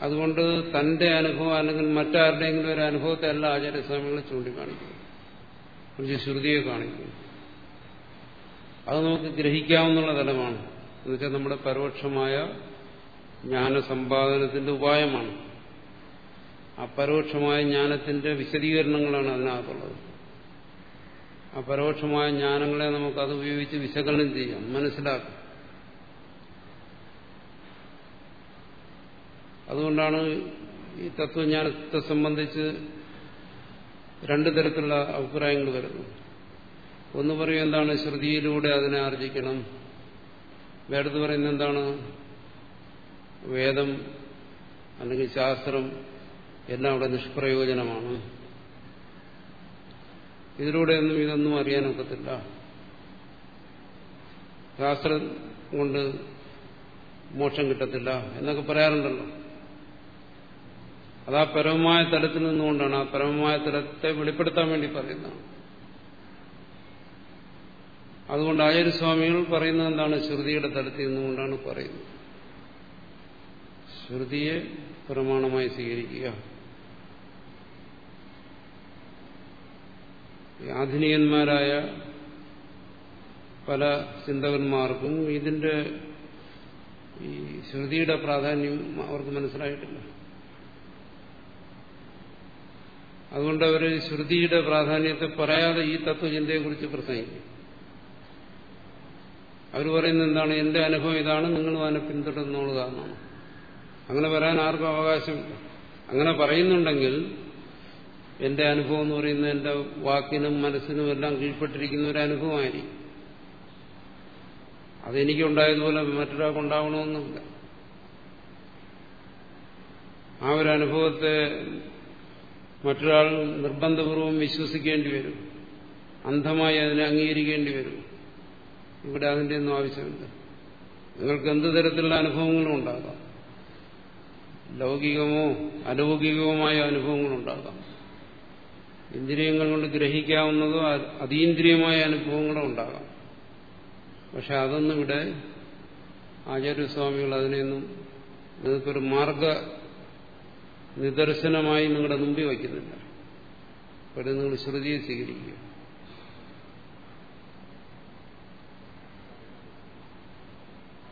[SPEAKER 1] അതുകൊണ്ട് തന്റെ അനുഭവം അല്ലെങ്കിൽ മറ്റാരുടെയെങ്കിലും ഒരു അനുഭവത്തെ അല്ല ആചാര്യസ്വാമികളെ ചൂണ്ടിക്കാണിക്കുന്നു കുറച്ച് ശ്രുതിയെ കാണിക്കുന്നു. അത് നമുക്ക് ഗ്രഹിക്കാവുന്ന തലമാണ്. എന്നുവെച്ചാൽ നമ്മുടെ പരോക്ഷമായ ജ്ഞാനസമ്പാദനത്തിന്റെ ഉപായമാണ്. ആ പരോക്ഷമായ ജ്ഞാനത്തിന്റെ വിശദീകരണങ്ങളാണ് അതിനകത്തുള്ളത്. ആ പരോക്ഷമായ ജ്ഞാനങ്ങളെ നമുക്കത് ഉപയോഗിച്ച് വിശകലനം ചെയ്യാം മനസ്സിലാക്കാം. അതുകൊണ്ടാണ് ഈ തത്വജ്ഞാനത്തെ സംബന്ധിച്ച് രണ്ടു തരത്തിലുള്ള അഭിപ്രായങ്ങൾ വരുന്നു ഒന്ന് പറയും എന്താണ്? ശ്രുതിയിലൂടെ അതിനെ ആർജിക്കണം. വേറെത് പറയുന്നത് എന്താണ്? വേദം അല്ലെങ്കിൽ ശാസ്ത്രം എല്ലാം അവിടെ നിഷ്പ്രയോജനമാണ്. ഇതിലൂടെയൊന്നും ഇതൊന്നും അറിയാനൊക്കത്തില്ല ശാസ്ത്രം കൊണ്ട് മോക്ഷം കിട്ടത്തില്ല എന്നൊക്കെ പറയാറുണ്ടല്ലോ. അത് ആ പരമമായ തലത്തിൽ നിന്നുകൊണ്ടാണ് ആ പരമമായ തലത്തെ വെളിപ്പെടുത്താൻ വേണ്ടി പറയുന്നതാണ് അതുകൊണ്ട് ആചാര്യസ്വാമികൾ പറയുന്നത് എന്താണ്? ശ്രുതിയുടെ തലത്തിൽ നിന്നുകൊണ്ടാണ് പറയുന്നത്. ശ്രുതിയെ പ്രമാണമായി സ്വീകരിക്കുക. ആധുനികന്മാരായ പല ചിന്തകന്മാർക്കും ഇതിന്റെ ഈ ശ്രുതിയുടെ പ്രാധാന്യം അവർക്ക് മനസ്സിലായിട്ടില്ല. അതുകൊണ്ട് അവർ ശ്രുതിയുടെ പ്രാധാന്യത്തെ പറയാതെ ഈ തത്വചിന്തയെക്കുറിച്ച് പ്രസംഗിക്കും. അവർ പറയുന്നത് എന്താണ്? എന്റെ അനുഭവം ഇതാണ് നിങ്ങളും അതിനെ പിന്തുടർന്നോളുക എന്നാണ് അങ്ങനെ പറയാൻ ആർക്കും അവകാശമില്ല. അങ്ങനെ പറയുന്നുണ്ടെങ്കിൽ എന്റെ അനുഭവം എന്ന് പറയുന്നത് എന്റെ വാക്കിനും മനസ്സിനും എല്ലാം കീഴ്പ്പെട്ടിരിക്കുന്ന ഒരു അനുഭവമായിരിക്കും. അതെനിക്കുണ്ടായതുപോലെ മറ്റൊരാൾക്ക് ഉണ്ടാവണമെന്നില്ല ആ ഒരു അനുഭവത്തെ മറ്റൊരാൾ നിർബന്ധപൂർവം വിശ്വസിക്കേണ്ടി വരും. അന്ധമായി അതിനെ അംഗീകരിക്കേണ്ടി വരും. ഇവിടെ അതിന്റെ ഒന്നും ആവശ്യമില്ല. നിങ്ങൾക്ക് എന്ത് തരത്തിലുള്ള അനുഭവങ്ങളും ഉണ്ടാകാം. ലൗകികമോ അലൗകികവുമായ അനുഭവങ്ങളുണ്ടാകാം ഇന്ദ്രിയങ്ങൾ കൊണ്ട് ഗ്രഹിക്കാവുന്നതോ അതീന്ദ്രിയമായ അനുഭവങ്ങളോ ഉണ്ടാകാം. പക്ഷെ അതൊന്നും ഇവിടെ ആചാര്യസ്വാമികൾ അതിനെയൊന്നും നിങ്ങൾക്കൊരു മാർഗ നിദർശനമായി നിങ്ങളുടെ മുമ്പിൽ വയ്ക്കുന്നില്ല. പക്ഷെ നിങ്ങൾ ശ്രുതിയെ സ്വീകരിക്കുക.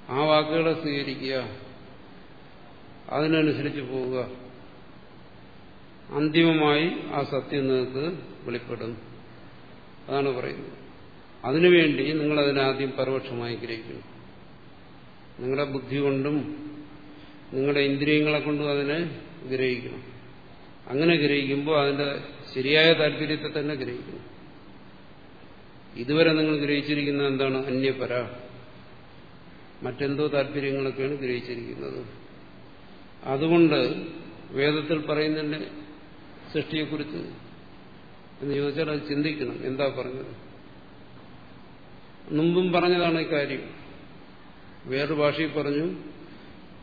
[SPEAKER 1] ആ വാക്കുകളെ സ്വീകരിക്കുക. അതിനനുസരിച്ച് പോവുക. അന്തിമമായി ആ സത്യം നിങ്ങൾക്ക് വെളിപ്പെടും. അതാണ് പറയുന്നത്. അതിനുവേണ്ടി നിങ്ങളതിനാദ്യം പരോക്ഷമായി ഗ്രഹിക്കണം. നിങ്ങളുടെ ബുദ്ധി കൊണ്ടും നിങ്ങളുടെ ഇന്ദ്രിയങ്ങളെ കൊണ്ടും അതിനെ ഗ്രഹിക്കണം. അങ്ങനെ ഗ്രഹിക്കുമ്പോൾ അതിന്റെ ശരിയായ താല്പര്യത്തെ തന്നെ ഗ്രഹിക്കണം. ഇതുവരെ നിങ്ങൾ ഗ്രഹിച്ചിരിക്കുന്ന എന്താണ്? അന്യപര. മറ്റെന്തോ താല്പര്യങ്ങളൊക്കെയാണ് ഗ്രഹിച്ചിരിക്കുന്നത്. അതുകൊണ്ട് വേദത്തിൽ പറയുന്നതിന്റെ സൃഷ്ടിയെക്കുറിച്ച് എന്ന് ചോദിച്ചാൽ അത് ചിന്തിക്കണം. എന്താ പറഞ്ഞത്? മുമ്പും പറഞ്ഞതാണ് ഇക്കാര്യം വേറൊരു ഭാഷയിൽ പറഞ്ഞു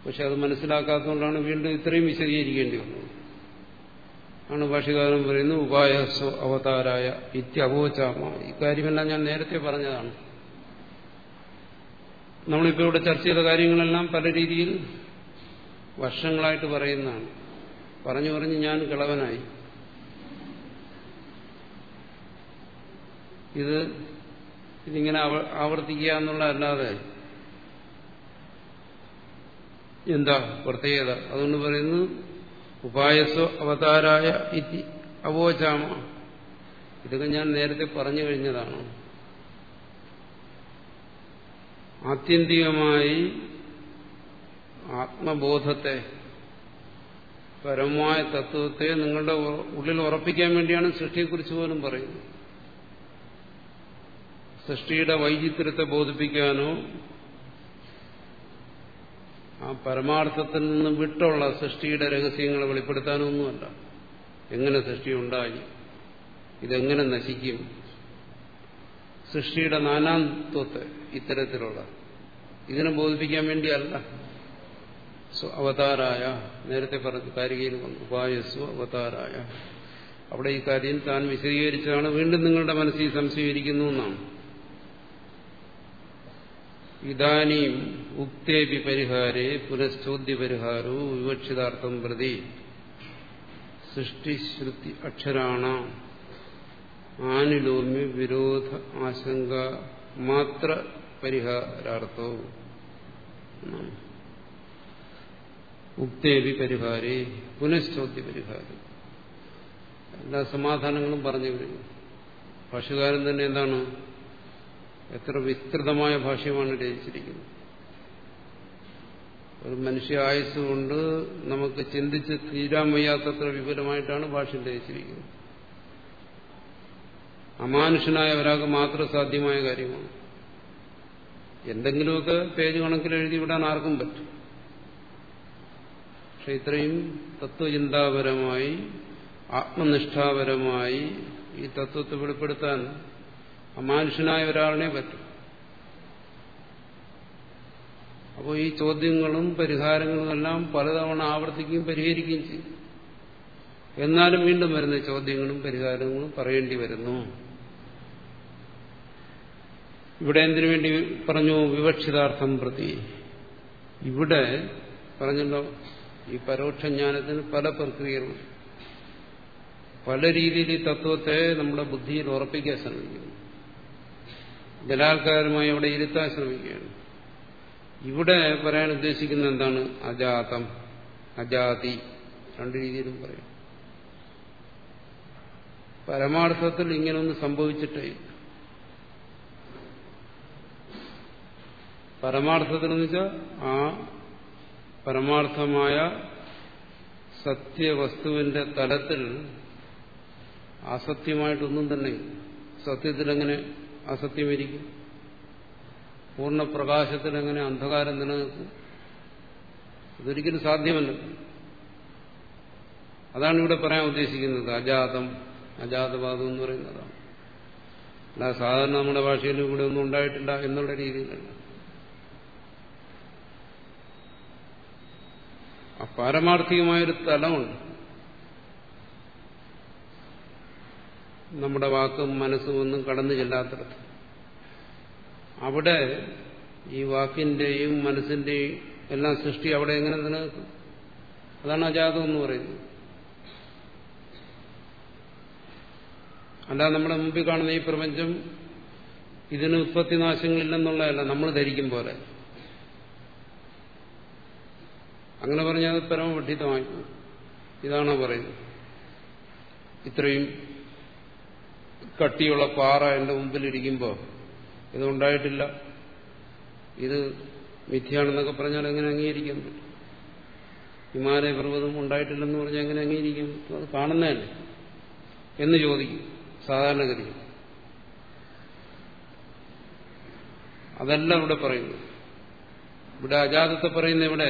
[SPEAKER 1] പക്ഷെ അത് മനസ്സിലാക്കാത്തതുകൊണ്ടാണ് വീണ്ടും ഇത്രയും വിശദീകരിക്കേണ്ടി വന്നത്. ആണ് ഭാഷകാരൻ പറയുന്നത് ഉപായസ്വ അവതാരായ ഇത്യവോചാമ ഇക്കാര്യമെല്ലാം ഞാൻ നേരത്തെ പറഞ്ഞതാണ്. നമ്മളിപ്പോൾ ഇവിടെ ചർച്ച ചെയ്ത കാര്യങ്ങളെല്ലാം പല രീതിയിൽ വർഷങ്ങളായിട്ട് പറയുന്നതാണ്. പറഞ്ഞു പറഞ്ഞ് ഞാൻ കിളവനായി. ഇത് ഇതിങ്ങനെ ആവർത്തിക്കുക എന്നുള്ളതല്ലാതെ എന്താ പ്രത്യേകത? അതുകൊണ്ട് പറയുന്നു ഉപായസോ അവതാരായ ഇതി അവോചാമ. ഇതൊക്കെ ഞാൻ നേരത്തെ പറഞ്ഞു കഴിഞ്ഞതാണ്. ആത്യന്തികമായി ആത്മബോധത്തെ പരമമായ തത്വത്തെ നിങ്ങളുടെ ഉള്ളിൽ ഉറപ്പിക്കാൻ വേണ്ടിയാണ് സൃഷ്ടിയെക്കുറിച്ച് പോലും പറയുന്നത്. സൃഷ്ടിയുടെ വൈചിത്രത്തെ ബോധിപ്പിക്കാനോ ആ പരമാർത്ഥത്തിൽ നിന്ന് വിട്ടുള്ള സൃഷ്ടിയുടെ രഹസ്യങ്ങളെ വെളിപ്പെടുത്താനൊന്നുമല്ല. എങ്ങനെ സൃഷ്ടി ഉണ്ടായി? ഇതെങ്ങനെ നശിക്കും? സൃഷ്ടിയുടെ നാനാത്വത്തെ ഇത്തരത്തിലുള്ള ഇതിനെ ബോധിപ്പിക്കാൻ വേണ്ടിയല്ല. അവതാരായ നേരത്തെ പറഞ്ഞു കാരികയിൽ വന്നു ഉപായസ്വ അവതാരായ. അവിടെ ഈ കാര്യം താൻ വിശദീകരിച്ചതാണ്. വീണ്ടും നിങ്ങളുടെ മനസ്സിൽ സംശയിക്കുന്നു എന്നാണ്. ഇതാനീം ഉക്തേപി പരിഹാരേ പുനഃശ്ചോദ്യപരിഹാരോ വിവക്ഷിതാർത്ഥം പ്രതി. സൃഷ്ടിശ്രുതി അക്ഷരാണ. ആനുലോമ്യ വിരോധ ആശങ്ക മാത്ര പരിഹാരാർത്ഥോ. ഉക്തേപി പരിഹാരേ പുനഃശ്ചോദ്യ പരിഹാരം. എല്ലാ സമാധാനങ്ങളും പറഞ്ഞു കഴിഞ്ഞു ഭാഷകാരൻ തന്നെ എന്താണ്? എത്ര വിസ്തൃതമായ ഭാഷ്യമാണ് രചിച്ചിരിക്കുന്നത്. ഒരു മനുഷ്യ ആയുസ് കൊണ്ട് നമുക്ക് ചിന്തിച്ച് തീരാൻ വയ്യാത്തത്ര വിപുലമായിട്ടാണ് ഭാഷ രചിച്ചിരിക്കുന്നത്. അമാനുഷനായ ഒരാൾക്ക് മാത്രം സാധ്യമായ കാര്യമാണ്. എന്തെങ്കിലുമൊക്കെ പേജ് കണക്കിൽ എഴുതി വിടാൻ ആർക്കും പറ്റും. പക്ഷെ ഇത്രയും തത്വചിന്താപരമായി ആത്മനിഷ്ഠാപരമായി ഈ തത്വത്തെ വെളിപ്പെടുത്താൻ അമാനുഷനായ ഒരാളിനെ പറ്റും. അപ്പോൾ ഈ ചോദ്യങ്ങളും പരിഹാരങ്ങളും എല്ലാം പലതവണ ആവർത്തിക്കുകയും പരിഹരിക്കുകയും ചെയ്യും. എന്നാലും വീണ്ടും വരുന്ന ചോദ്യങ്ങളും പരിഹാരങ്ങളും പറയേണ്ടി വരുന്നു. ഇവിടെ എന്തിനു വേണ്ടി പറഞ്ഞു? വിവക്ഷിതാർത്ഥം പ്രതി. ഇവിടെ പറഞ്ഞല്ലോ ഈ പരോക്ഷ ജ്ഞാനത്തിന് പല പ്രക്രിയകളും പല രീതിയിൽ ഈ തത്വത്തെ നമ്മുടെ ബുദ്ധിയിൽ ഉറപ്പിക്കാൻ ശ്രമിക്കുന്നു. ബലാത്കാരമായി അവിടെ ഇരുത്താൻ ശ്രമിക്കുകയാണ്. ഇവിടെ പറയാൻ ഉദ്ദേശിക്കുന്നത് എന്താണ്? അജാതം. അജാതി. രണ്ട് രീതിയിലും പറയാം. പരമാർത്ഥത്തിൽ ഇങ്ങനൊന്നും സംഭവിച്ചിട്ടേ പരമാർത്ഥത്തിൽ എന്ന് വെച്ചാൽ ആ പരമാർത്ഥമായ സത്യവസ്തുവിന്റെ തലത്തിൽ അസത്യമായിട്ടൊന്നും തന്നെ സത്യത്തിൽ എങ്ങനെ അസത്യമിരിക്കും പൂർണപ്രകാശത്തിൽ എങ്ങനെ അന്ധകാരം നിലനിൽക്കും? അതൊരിക്കലും സാധ്യമല്ല. അതാണ് ഇവിടെ പറയാൻ ഉദ്ദേശിക്കുന്നത്. അജാതം അജാതവാദം എന്ന് പറയുന്നതാണ് അല്ല സാധാരണ നമ്മുടെ ഭാഷയിൽ ഇവിടെ ഒന്നും ഉണ്ടായിട്ടില്ല എന്നുള്ള രീതിയിലല്ല. ആ പാരമാർത്ഥികമായൊരു തലമുണ്ട്. നമ്മുടെ വാക്കും മനസ്സും ഒന്നും കടന്നു ചെല്ലാത്തടത്ത്. അവിടെ ഈ വാക്കിന്റെയും മനസ്സിന്റെയും എല്ലാം സൃഷ്ടി അവിടെ എങ്ങനെ നിലനിൽക്കും? അതാണ് അജാതം എന്ന് പറയുന്നത്. അല്ല നമ്മുടെ മുമ്പിൽ കാണുന്ന ഈ പ്രപഞ്ചം ഇതിന് ഉത്പത്തി ഉത്പത്തിനാശങ്ങളില്ലെന്നുള്ളതല്ല നമ്മൾ ധരിക്കും പോലെ. അങ്ങനെ പറഞ്ഞാൽ പരമപഠിതമായി. ഇതാണോ പറയുന്നത്. ഇത്രയും കട്ടിയുള്ള പാറ എന്റെ മുമ്പിലിരിക്കുമ്പോൾ ഇതുണ്ടായിട്ടില്ല. ഇത് മിഥ്യയാണെന്നൊക്കെ പറഞ്ഞാൽ എങ്ങനെ അംഗീകരിക്കാൻ പറ്റും ഹിമാലയ പർവതം ഉണ്ടായിട്ടില്ലെന്ന് പറഞ്ഞാൽ എങ്ങനെ അംഗീകരിക്കാൻ പറ്റും അത് കാണുന്നതല്ലേ? എന്ന് ചോദിക്കും സാധാരണഗതി അതല്ല ഇവിടെ പറയുന്നു. ഇവിടെ അജാതത്തെ പറയുന്ന ഇവിടെ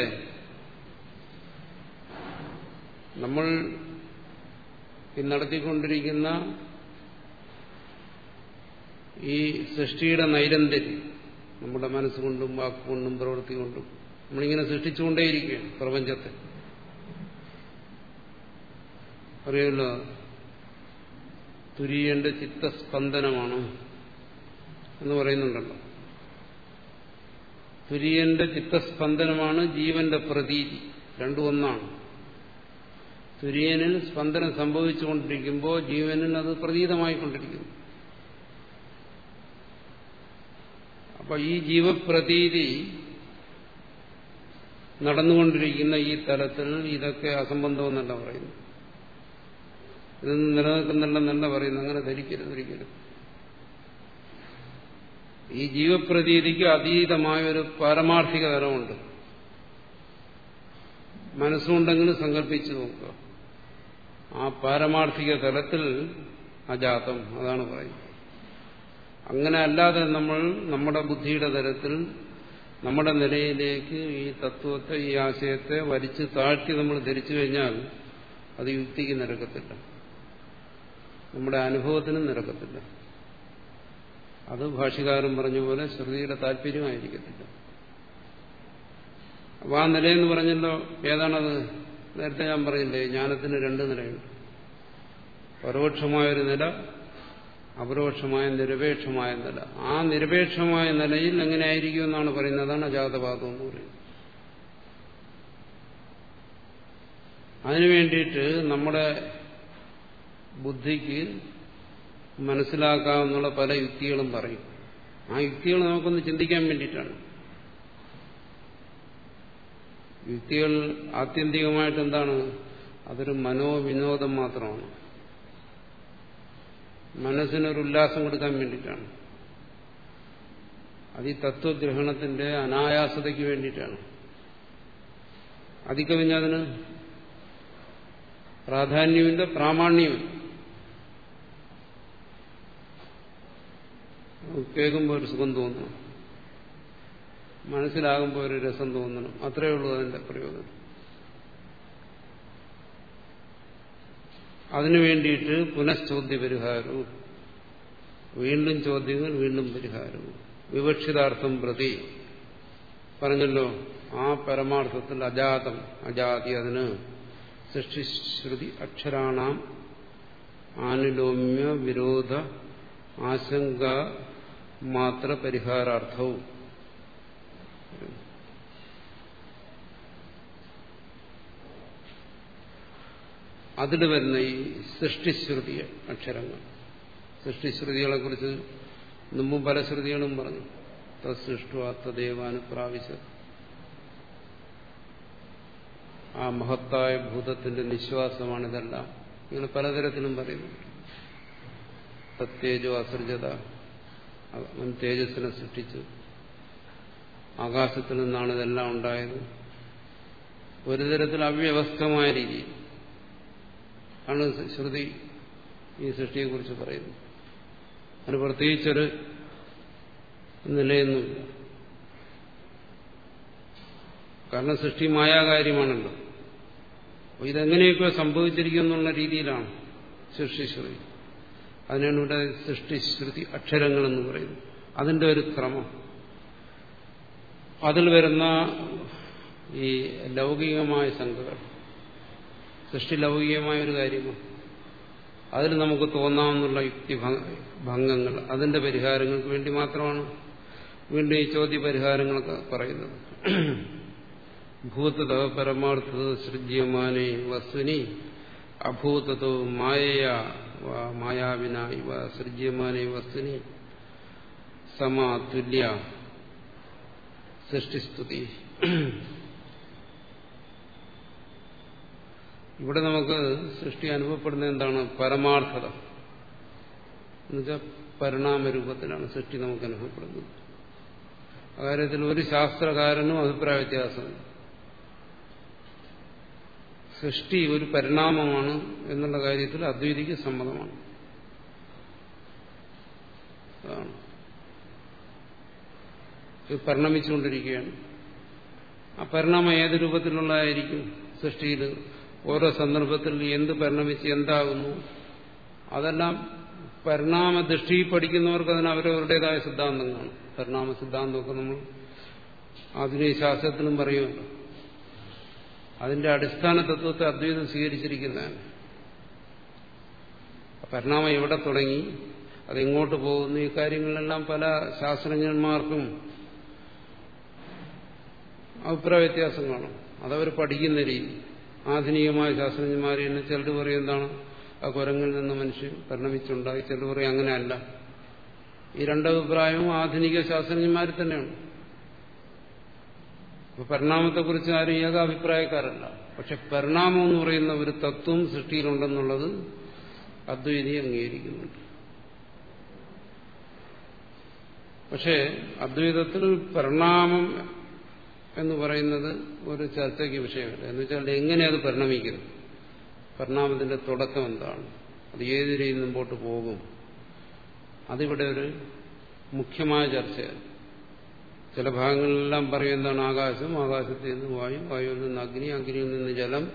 [SPEAKER 1] നമ്മൾ നടത്തിക്കൊണ്ടിരിക്കുന്ന ഈ സൃഷ്ടിയുടെ നൈരന്തര്യം നമ്മുടെ മനസ്സുകൊണ്ടും വാക്കുകൊണ്ടും പ്രവൃത്തി കൊണ്ടും നമ്മളിങ്ങനെ സൃഷ്ടിച്ചുകൊണ്ടേയിരിക്കുകയാണ് പ്രപഞ്ചത്തെ. അറിയുമല്ലോ? തുര്യന്റെ ചിത്തസ്പന്ദനമാണ് എന്ന് പറയുന്നുണ്ടല്ലോ. തുര്യന്റെ ചിത്തസ്പന്ദനമാണ് ജീവന്റെ പ്രതീതി രണ്ടും ഒന്നാണ്. തുര്യനിൽ സ്പന്ദനം സംഭവിച്ചുകൊണ്ടിരിക്കുമ്പോൾ ജീവനിൽ അത് പ്രതീതമായിക്കൊണ്ടിരിക്കുന്നു. അപ്പൊ ഈ ജീവപ്രതീതി നടന്നുകൊണ്ടിരിക്കുന്ന ഈ തലത്തിൽ ഇതൊക്കെ അസംബന്ധമെന്നല്ല പറയുന്നു ഇതൊന്നും നിലനിൽക്കുന്നുണ്ടെന്നല്ല പറയുന്നു അങ്ങനെ ധരിക്കരുത് ഒരിക്കലും ഈ ജീവപ്രതീതിക്ക് അതീതമായ ഒരു പാരമാർത്ഥിക തലമുണ്ട് മനസ്സുണ്ടെങ്കിലും സങ്കല്പിച്ചു നോക്കുക. ആ പാരമാർത്ഥിക തലത്തിൽ അജാതം അതാണ് പറയുന്നത്. അങ്ങനെ അല്ലാതെ നമ്മൾ നമ്മുടെ ബുദ്ധിയുടെ തരത്തിൽ നമ്മുടെ നിലയിലേക്ക് ഈ തത്വത്തെ ഈ ആശയത്തെ വലിച്ചു താഴ്ത്തി നമ്മൾ ധരിച്ചു കഴിഞ്ഞാൽ അത് യുക്തിക്ക് നിരക്കത്തില്ല. നമ്മുടെ അനുഭവത്തിനും നിരക്കത്തില്ല. അത് ഭാഷകാരൻ പറഞ്ഞ പോലെ ശ്രുതിയുടെ താല്പര്യമായിരിക്കത്തില്ല. അപ്പൊ ആ നിലയെന്ന് പറഞ്ഞല്ലോ ഏതാണത്? നേരത്തെ ഞാൻ പറഞ്ഞില്ലേ ജ്ഞാനത്തിന് രണ്ട് നിലയുണ്ട്. പരോക്ഷമായൊരു നില അപരോക്ഷമായ നിരപേക്ഷമായ നില. ആ നിരപേക്ഷമായ നിലയിൽ എങ്ങനെയായിരിക്കും എന്നാണ് പറയുന്നത്? അതാണ് അജാതവാദം എന്ന് പറയുന്നത്. അതിനു വേണ്ടിയിട്ട് നമ്മുടെ ബുദ്ധിക്ക് മനസ്സിലാക്കാവുന്ന പല യുക്തികളും പറയും. ആ യുക്തികൾ നമുക്കൊന്ന് ചിന്തിക്കാൻ വേണ്ടിയിട്ടാണ്. യുക്തികൾ ആത്യന്തികമായിട്ട് എന്താണ്? അതൊരു മനോവിനോദം മാത്രമാണ്. മനസ്സിനൊരു ഉല്ലാസം കൊടുക്കാൻ വേണ്ടിയിട്ടാണ്. അത് ഈ തത്വഗ്രഹണത്തിന്റെ അനായാസതയ്ക്ക് വേണ്ടിയിട്ടാണ്. അതിക്കവിഞ്ഞതിന് പ്രാധാന്യമില്ല പ്രാമാണ്യമില്ല. കേൾക്കുമ്പോൾ ഒരു സുഖം തോന്നണം. മനസ്സിലാകുമ്പോൾ ഒരു രസം തോന്നണം. അത്രയേ ഉള്ളൂ അതിന്റെ പ്രയോജനം അതിനു വേണ്ടിയിട്ട് പുനഃചോദ്യ പരിഹാരവും. വീണ്ടും ചോദ്യങ്ങൾ വീണ്ടും പരിഹാരവും. വിവക്ഷിതാർത്ഥം പ്രതി. പറഞ്ഞല്ലോ ആ പരമാർത്ഥത്തിൽ അജാതം. അജാതി അതിന് സൃഷ്ടിശ്രുതി അക്ഷരാണാം. ആനുലോമ്യ വിരോധ ആശങ്ക മാത്ര പരിഹാരാർത്ഥവും. അതിൽ വരുന്ന ഈ സൃഷ്ടിശ്രുതി അക്ഷരങ്ങൾ. സൃഷ്ടിശ്രുതികളെ കുറിച്ച് മുമ്പും പല ശ്രുതികളും പറഞ്ഞു. തസ്സൃഷ്ടു തദേവാനുപ്രാവശ്യ ആ മഹത്തായ ഭൂതത്തിന്റെ നിശ്വാസമാണിതെല്ലാം. ഇങ്ങനെ പലതരത്തിലും പറയുന്നു തത്തേജോ അസൃജത. അവൻ തേജസ്സിനെ സൃഷ്ടിച്ചു. ആകാശത്തിൽ നിന്നാണ് ഇതെല്ലാം ഉണ്ടായത്. ഒരു തരത്തിൽ അവ്യവസ്ഥമായ രീതിയിൽ. ആണ് ശ്രുതി ഈ സൃഷ്ടിയെക്കുറിച്ച് പറയുന്നത്. അതിന് പ്രത്യേകിച്ചൊരു നിലയൊന്നുമില്ല. കാരണം സൃഷ്ടി മായാകാര്യമാണല്ലോ. അപ്പോൾ ഇതെങ്ങനെയൊക്കെ സംഭവിച്ചിരിക്കുന്നുള്ള രീതിയിലാണ് സൃഷ്ടിശ്രുതി അതിനാണ് ഇവിടെ സൃഷ്ടിശ്രുതി അക്ഷരങ്ങളെന്ന് പറയുന്നത്. അതിന്റെ ഒരു ക്രമം. അതിൽ വരുന്ന ഈ ലൗകികമായ ശങ്കകൾ സൃഷ്ടി ലൗകികമായ ഒരു കാര്യമാണ് അതിൽ നമുക്ക് തോന്നാമെന്നുള്ള യുക്തി ഭംഗങ്ങൾ അതിന്റെ പരിഹാരങ്ങൾക്ക് വേണ്ടി മാത്രമാണ് വീണ്ടും ഈ ചോദ്യ പരിഹാരങ്ങളൊക്കെ പറയുന്നത്. ഭൂതത പരമാർത്ഥത സൃജ്യമാനെ വസ്തുനി അഭൂതതോ മായയ മായാവിന ഇവ സൃജ്യമാനെ വസ്തുനി സമാതുല്യ സൃഷ്ടിസ്തുതി. ഇവിടെ നമുക്ക് സൃഷ്ടി അനുഭവപ്പെടുന്നത് എന്താണ്? പരമാർത്ഥത. എന്നുവെച്ചാൽ പരിണാമരൂപത്തിലാണ് സൃഷ്ടി നമുക്ക് അനുഭവപ്പെടുന്നത്. അക്കാര്യത്തിൽ ഒരു ശാസ്ത്രകാരനും അഭിപ്രായ വ്യത്യാസമില്ല സൃഷ്ടി ഒരു പരിണാമമാണ് എന്നുള്ള കാര്യത്തിൽ അദ്വൈതിക്ക് സമ്മതമാണ്. പരിണമിച്ചുകൊണ്ടിരിക്കുകയാണ്. ആ പരിണാമം ഏത് രൂപത്തിലുള്ളതായിരിക്കും സൃഷ്ടിയിൽ? ഓരോ സന്ദർഭത്തിൽ എന്ത് പരിണമിച്ച് എന്താകുന്നു അതെല്ലാം പരിണാമ ദൃഷ്ടി പഠിക്കുന്നവർക്ക് അതിന് അവരവരുടേതായ സിദ്ധാന്തങ്ങളാണ്. പരിണാമ സിദ്ധാന്തമൊക്കെ നമ്മൾ ആധുനിക ശാസ്ത്രത്തിലും പറയുമല്ലോ അതിന്റെ അടിസ്ഥാന തത്വത്തെ അദ്വൈതം സ്വീകരിച്ചിരിക്കുന്നതാണ്. പരിണാമം എവിടെ തുടങ്ങി അതെങ്ങോട്ട് പോകുന്നു ഈ കാര്യങ്ങളെല്ലാം പല ശാസ്ത്രജ്ഞന്മാർക്കും അഭിപ്രായ വ്യത്യാസം കാണും അതവർ പഠിക്കുന്ന രീതി. ആധുനികമായ ശാസ്ത്രജ്ഞന്മാർ തന്നെ ചിലർ പറയും എന്താണ്? ആ കുരങ്ങിൽ നിന്ന് മനുഷ്യൻ പരിണമിച്ചുണ്ടായി. ചിലർ പറയും അങ്ങനെയല്ല. ഈ രണ്ടഭിപ്രായവും ആധുനിക ശാസ്ത്രജ്ഞന്മാർ തന്നെയാണ്. അപ്പൊ പരിണാമത്തെക്കുറിച്ച് ആരും ഏക അഭിപ്രായക്കാരല്ല. പക്ഷെ പരിണാമം എന്ന് പറയുന്ന ഒരു തത്വം സൃഷ്ടിയിലുണ്ടെന്നുള്ളത് അദ്വൈതി അംഗീകരിക്കുന്നുണ്ട്. പക്ഷേ അദ്വൈതത്തിൽ പരിണാമം എന്ന് പറയുന്നത് ഒരു ചർച്ചയ്ക്ക് വിഷയമല്ല. എന്ന് വെച്ചാൽ എങ്ങനെ അത് പരിണമിക്കുന്നു പരിണാമത്തിന്റെ തുടക്കം എന്താണ്? അത് ഏത് രീതിയിൽ മുമ്പോട്ട് പോകും? അതിവിടെ ഒരു മുഖ്യമായ ചർച്ചയാണ്. ചില ഭാഗങ്ങളിലെല്ലാം പറയും എന്താണ് ആകാശം? ആകാശത്തിൽ നിന്ന് വായു വായുവിൽ നിന്ന് അഗ്നി അഗ്നിയിൽ നിന്ന് ജലം.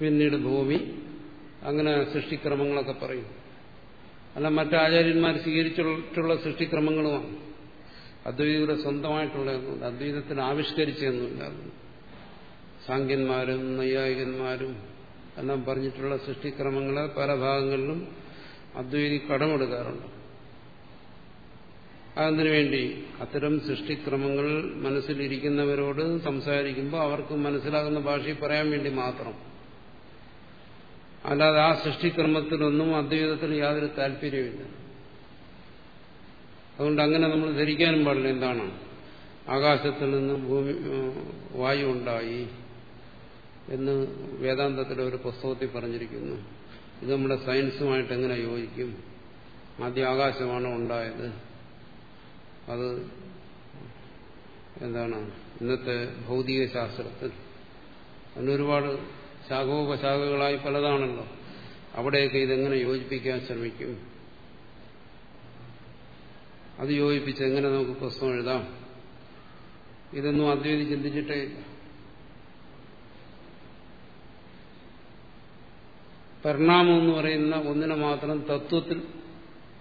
[SPEAKER 1] പിന്നീട് ഭൂമി. അങ്ങനെ സൃഷ്ടിക്രമങ്ങളൊക്കെ പറയും. അല്ല മറ്റാചാര്യന്മാർ സ്വീകരിച്ചിട്ടുള്ള സൃഷ്ടിക്രമങ്ങളുമാണ്. അദ്വൈതയുടെ സ്വന്തമായിട്ടുള്ളതൊന്നുമില്ല അദ്വൈതത്തിന് ആവിഷ്കരിച്ചൊന്നുമില്ല സാങ്കന്മാരും നൈയായികന്മാരും എല്ലാം പറഞ്ഞിട്ടുള്ള സൃഷ്ടിക്രമങ്ങളെ പല ഭാഗങ്ങളിലും അദ്വൈതി കടമെടുക്കാറുണ്ട്. അതിനു വേണ്ടി അത്തരം സൃഷ്ടിക്രമങ്ങൾ മനസ്സിലിരിക്കുന്നവരോട് സംസാരിക്കുമ്പോൾ അവർക്ക് മനസ്സിലാകുന്ന ഭാഷയിൽ പറയാൻ വേണ്ടി മാത്രം അല്ലാതെ ആ സൃഷ്ടിക്രമത്തിലൊന്നും അദ്വൈതത്തിന് യാതൊരു താല്പര്യമില്ല അതുകൊണ്ട് അങ്ങനെ നമ്മൾ ധരിക്കാനും പാടില്ല. എന്താണ്? ആകാശത്തിൽ നിന്ന് ഭൂമി വായു ഉണ്ടായി എന്ന് വേദാന്തത്തിലെ ഒരു പുസ്തകത്തിൽ പറഞ്ഞിരിക്കുന്നു. ഇത് നമ്മുടെ സയൻസുമായിട്ട് എങ്ങനെ യോജിക്കും? ആദ്യം ആകാശമാണ് ഉണ്ടായത്. അത് എന്താണ്? ഇന്നത്തെ ഭൗതിക ശാസ്ത്രത്തിൽ അതിനൊരുപാട് ശാഖോപശാഖകളായി പലതാണല്ലോ. അവിടെയൊക്കെ ഇതെങ്ങനെ യോജിപ്പിക്കാൻ ശ്രമിക്കും? അത് യോജിപ്പിച്ച് എങ്ങനെ നമുക്ക് പുസ്തകം എഴുതാം? ഇതൊന്നും അദ്വൈതി ചിന്തിച്ചിട്ടേ ഇല്ല. പരിണാമം എന്ന് പറയുന്ന ഒന്നിനെ മാത്രം തത്വത്തിൽ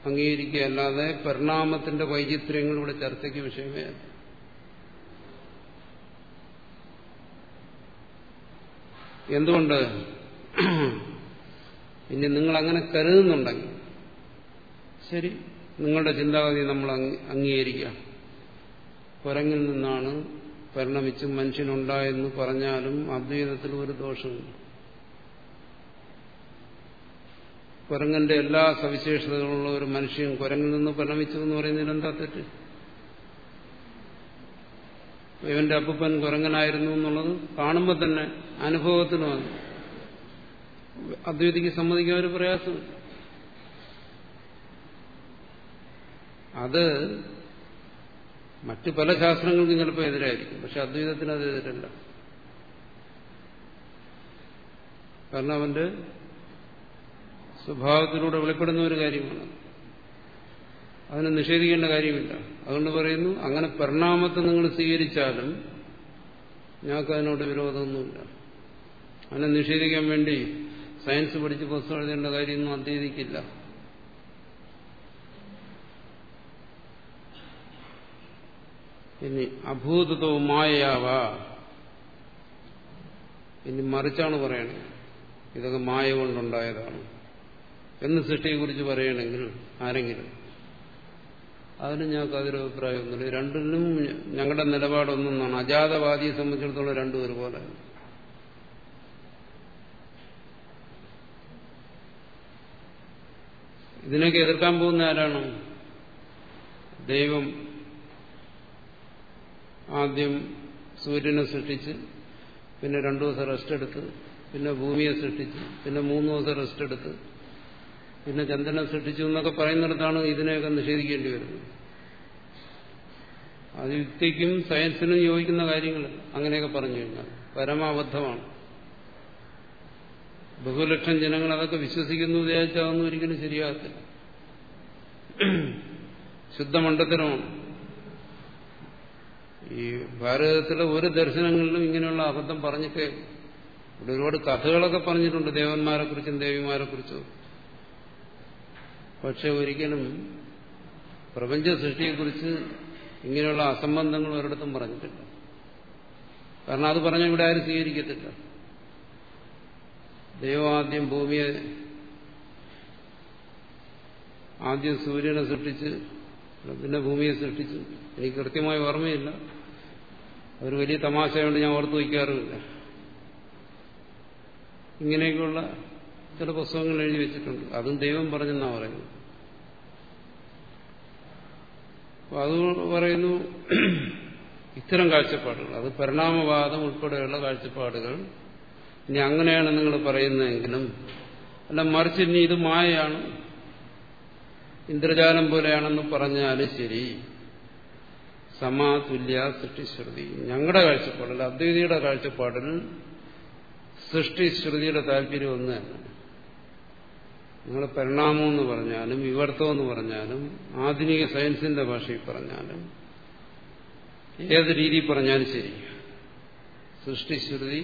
[SPEAKER 1] അംഗീകരിക്കുകയല്ലാതെ പരിണാമത്തിന്റെ വൈചിത്ര്യങ്ങൾ ചർച്ചയ്ക്ക് വിഷയമേ അല്ല. എന്തുകൊണ്ട്? ഇനി നിങ്ങൾ അങ്ങനെ കരുതുന്നുണ്ടെങ്കിൽ ശരി. നിങ്ങളുടെ ചിന്താഗതി നമ്മൾ അംഗീകരിക്കാം. കുരങ്ങിൽ നിന്നാണ് പരിണമിച്ച് മനുഷ്യനുണ്ടായെന്ന് പറഞ്ഞാലും അദ്വൈതത്തിൽ ഒരു ദോഷമുണ്ട് കുരങ്ങന്റെ എല്ലാ സവിശേഷതകളുള്ള ഒരു മനുഷ്യൻ കുരങ്ങിൽ നിന്ന് പരിണമിച്ചു എന്ന് പറയുന്നതിൽ എന്താ തെറ്റ്? ഇവന്റെ അപ്പൻ കുരങ്ങനായിരുന്നു എന്നുള്ളത് കാണുമ്പോൾ തന്നെ അനുഭവത്തിനുമാണ് അദ്വൈതിക്ക് സമ്മതിക്കാൻ ഒരു പ്രയാസം. അത് മറ്റു പല ശാസ്ത്രങ്ങൾക്കും ചിലപ്പോൾ എതിരായിരിക്കും. പക്ഷെ അദ്വൈതത്തിന് അത് എതിരല്ല. കാരണം അവന്റെ സ്വഭാവത്തിലൂടെ വെളിപ്പെടുന്ന ഒരു കാര്യമാണ്. അതിനെ നിഷേധിക്കേണ്ട കാര്യമില്ല. അതുകൊണ്ട് പറയുന്നു അങ്ങനെ പരിണാമത്തെ നിങ്ങൾ സ്വീകരിച്ചാലും ഞങ്ങൾക്ക് അതിനോട് വിരോധമൊന്നുമില്ല. അതിനെ നിഷേധിക്കാൻ വേണ്ടി സയൻസ് പഠിച്ച് പുസ്തകം എഴുതേണ്ട കാര്യമൊന്നും അദ്ദേഹിക്കില്ല ഇനി അഭൂതത്വ മായയാവ. ഇനി മറിച്ചാണ് പറയണത്. ഇതൊക്കെ മായ കൊണ്ടുണ്ടായതാണ്. എന്ന് സൃഷ്ടിയെക്കുറിച്ച് പറയണമെങ്കിൽ ആരെങ്കിലും അതിന് ഞങ്ങൾക്ക് അതൊരു അഭിപ്രായമൊന്നുമില്ല രണ്ടിലും ഞങ്ങളുടെ നിലപാടൊന്നാണ് അജാതവാദിയെ സംബന്ധിച്ചിടത്തോളം രണ്ടും ഒരുപോലെ. ഇതിനൊക്കെ എതിർക്കാൻ പോകുന്ന ആരാണ്? ദൈവം ആദ്യം സൂര്യനെ സൃഷ്ടിച്ച് പിന്നെ രണ്ടു ദിവസം റെസ്റ്റ് എടുത്ത് പിന്നെ ഭൂമിയെ സൃഷ്ടിച്ച് പിന്നെ മൂന്ന് ദിവസം റെസ്റ്റ് എടുത്ത് പിന്നെ ചന്ദ്രനെ സൃഷ്ടിച്ചു എന്നൊക്കെ പറയുന്നിടത്താണ് ഇതിനെയൊക്കെ നിഷേധിക്കേണ്ടി വരുന്നത്. അത് യുക്തിക്കും സയൻസിനും യോജിക്കുന്ന കാര്യങ്ങൾ അങ്ങനെയൊക്കെ പറഞ്ഞു കഴിഞ്ഞാൽ പരമാബദ്ധമാണ്. ബഹുലക്ഷം ജനങ്ങൾ അതൊക്കെ വിശ്വസിക്കുന്നു വിചാരിച്ചാൽ അതൊന്നും ഒരിക്കലും ശരിയാകത്തില്ല. ശുദ്ധമണ്ഡത്തിനുമാണ് ഈ ഭാരതത്തിലെ ഒരു ദർശനങ്ങളിലും ഇങ്ങനെയുള്ള അബദ്ധം പറഞ്ഞിട്ടേ ഇവിടെ ഒരുപാട് കഥകളൊക്കെ പറഞ്ഞിട്ടുണ്ട് ദേവന്മാരെ കുറിച്ചും ദേവിമാരെ കുറിച്ചും പക്ഷെ ഒരിക്കലും പ്രപഞ്ച സൃഷ്ടിയെക്കുറിച്ച് ഇങ്ങനെയുള്ള അസംബന്ധങ്ങൾ ഒരിടത്തും പറഞ്ഞിട്ടില്ല. കാരണം അത് പറഞ്ഞ ഇവിടെ ആരും സ്വീകരിക്കത്തില്ല. ആദ്യം ഭൂമിയെ ആദ്യം സൂര്യനെ സൃഷ്ടിച്ച് പിന്നെ ഭൂമിയെ സൃഷ്ടിച്ചു. എനിക്ക് കൃത്യമായി ഓർമ്മയില്ല. അതൊരു വലിയ തമാശ കൊണ്ട് ഞാൻ ഓർത്തു വയ്ക്കാറുമില്ല. ഇങ്ങനെയൊക്കെയുള്ള ചില പുസ്തകങ്ങൾ എഴുതി വെച്ചിട്ടുണ്ട്. അതും ദൈവം പറഞ്ഞെന്നാ പറയുന്നു അത് പറയുന്നു ഇത്തരം കാഴ്ചപ്പാടുകൾ. അത് പരിണാമവാദം ഉൾപ്പെടെയുള്ള കാഴ്ചപ്പാടുകൾ. ഇനി അങ്ങനെയാണ് നിങ്ങൾ പറയുന്നതെങ്കിലും അല്ല മറിച്ച് ഇനി ഇത് മായയാണ്. ഇന്ദ്രജാലം പോലെയാണെന്ന് പറഞ്ഞാലും ശരി. സമാതുല്യ സൃഷ്ടിശ്രുതി. ഞങ്ങളുടെ കാഴ്ചപ്പാടിൽ അദ്വൈതിയുടെ കാഴ്ചപ്പാടിൽ സൃഷ്ടിശ്രുതിയുടെ താല്പര്യം ഒന്ന് തന്നെ. നിങ്ങൾ പരിണാമം എന്ന് പറഞ്ഞാലും വിവർത്തം എന്ന് പറഞ്ഞാലും ആധുനിക സയൻസിന്റെ ഭാഷയിൽ പറഞ്ഞാലും ഏത് രീതിയിൽ പറഞ്ഞാലും ശരി. സൃഷ്ടിശ്രുതി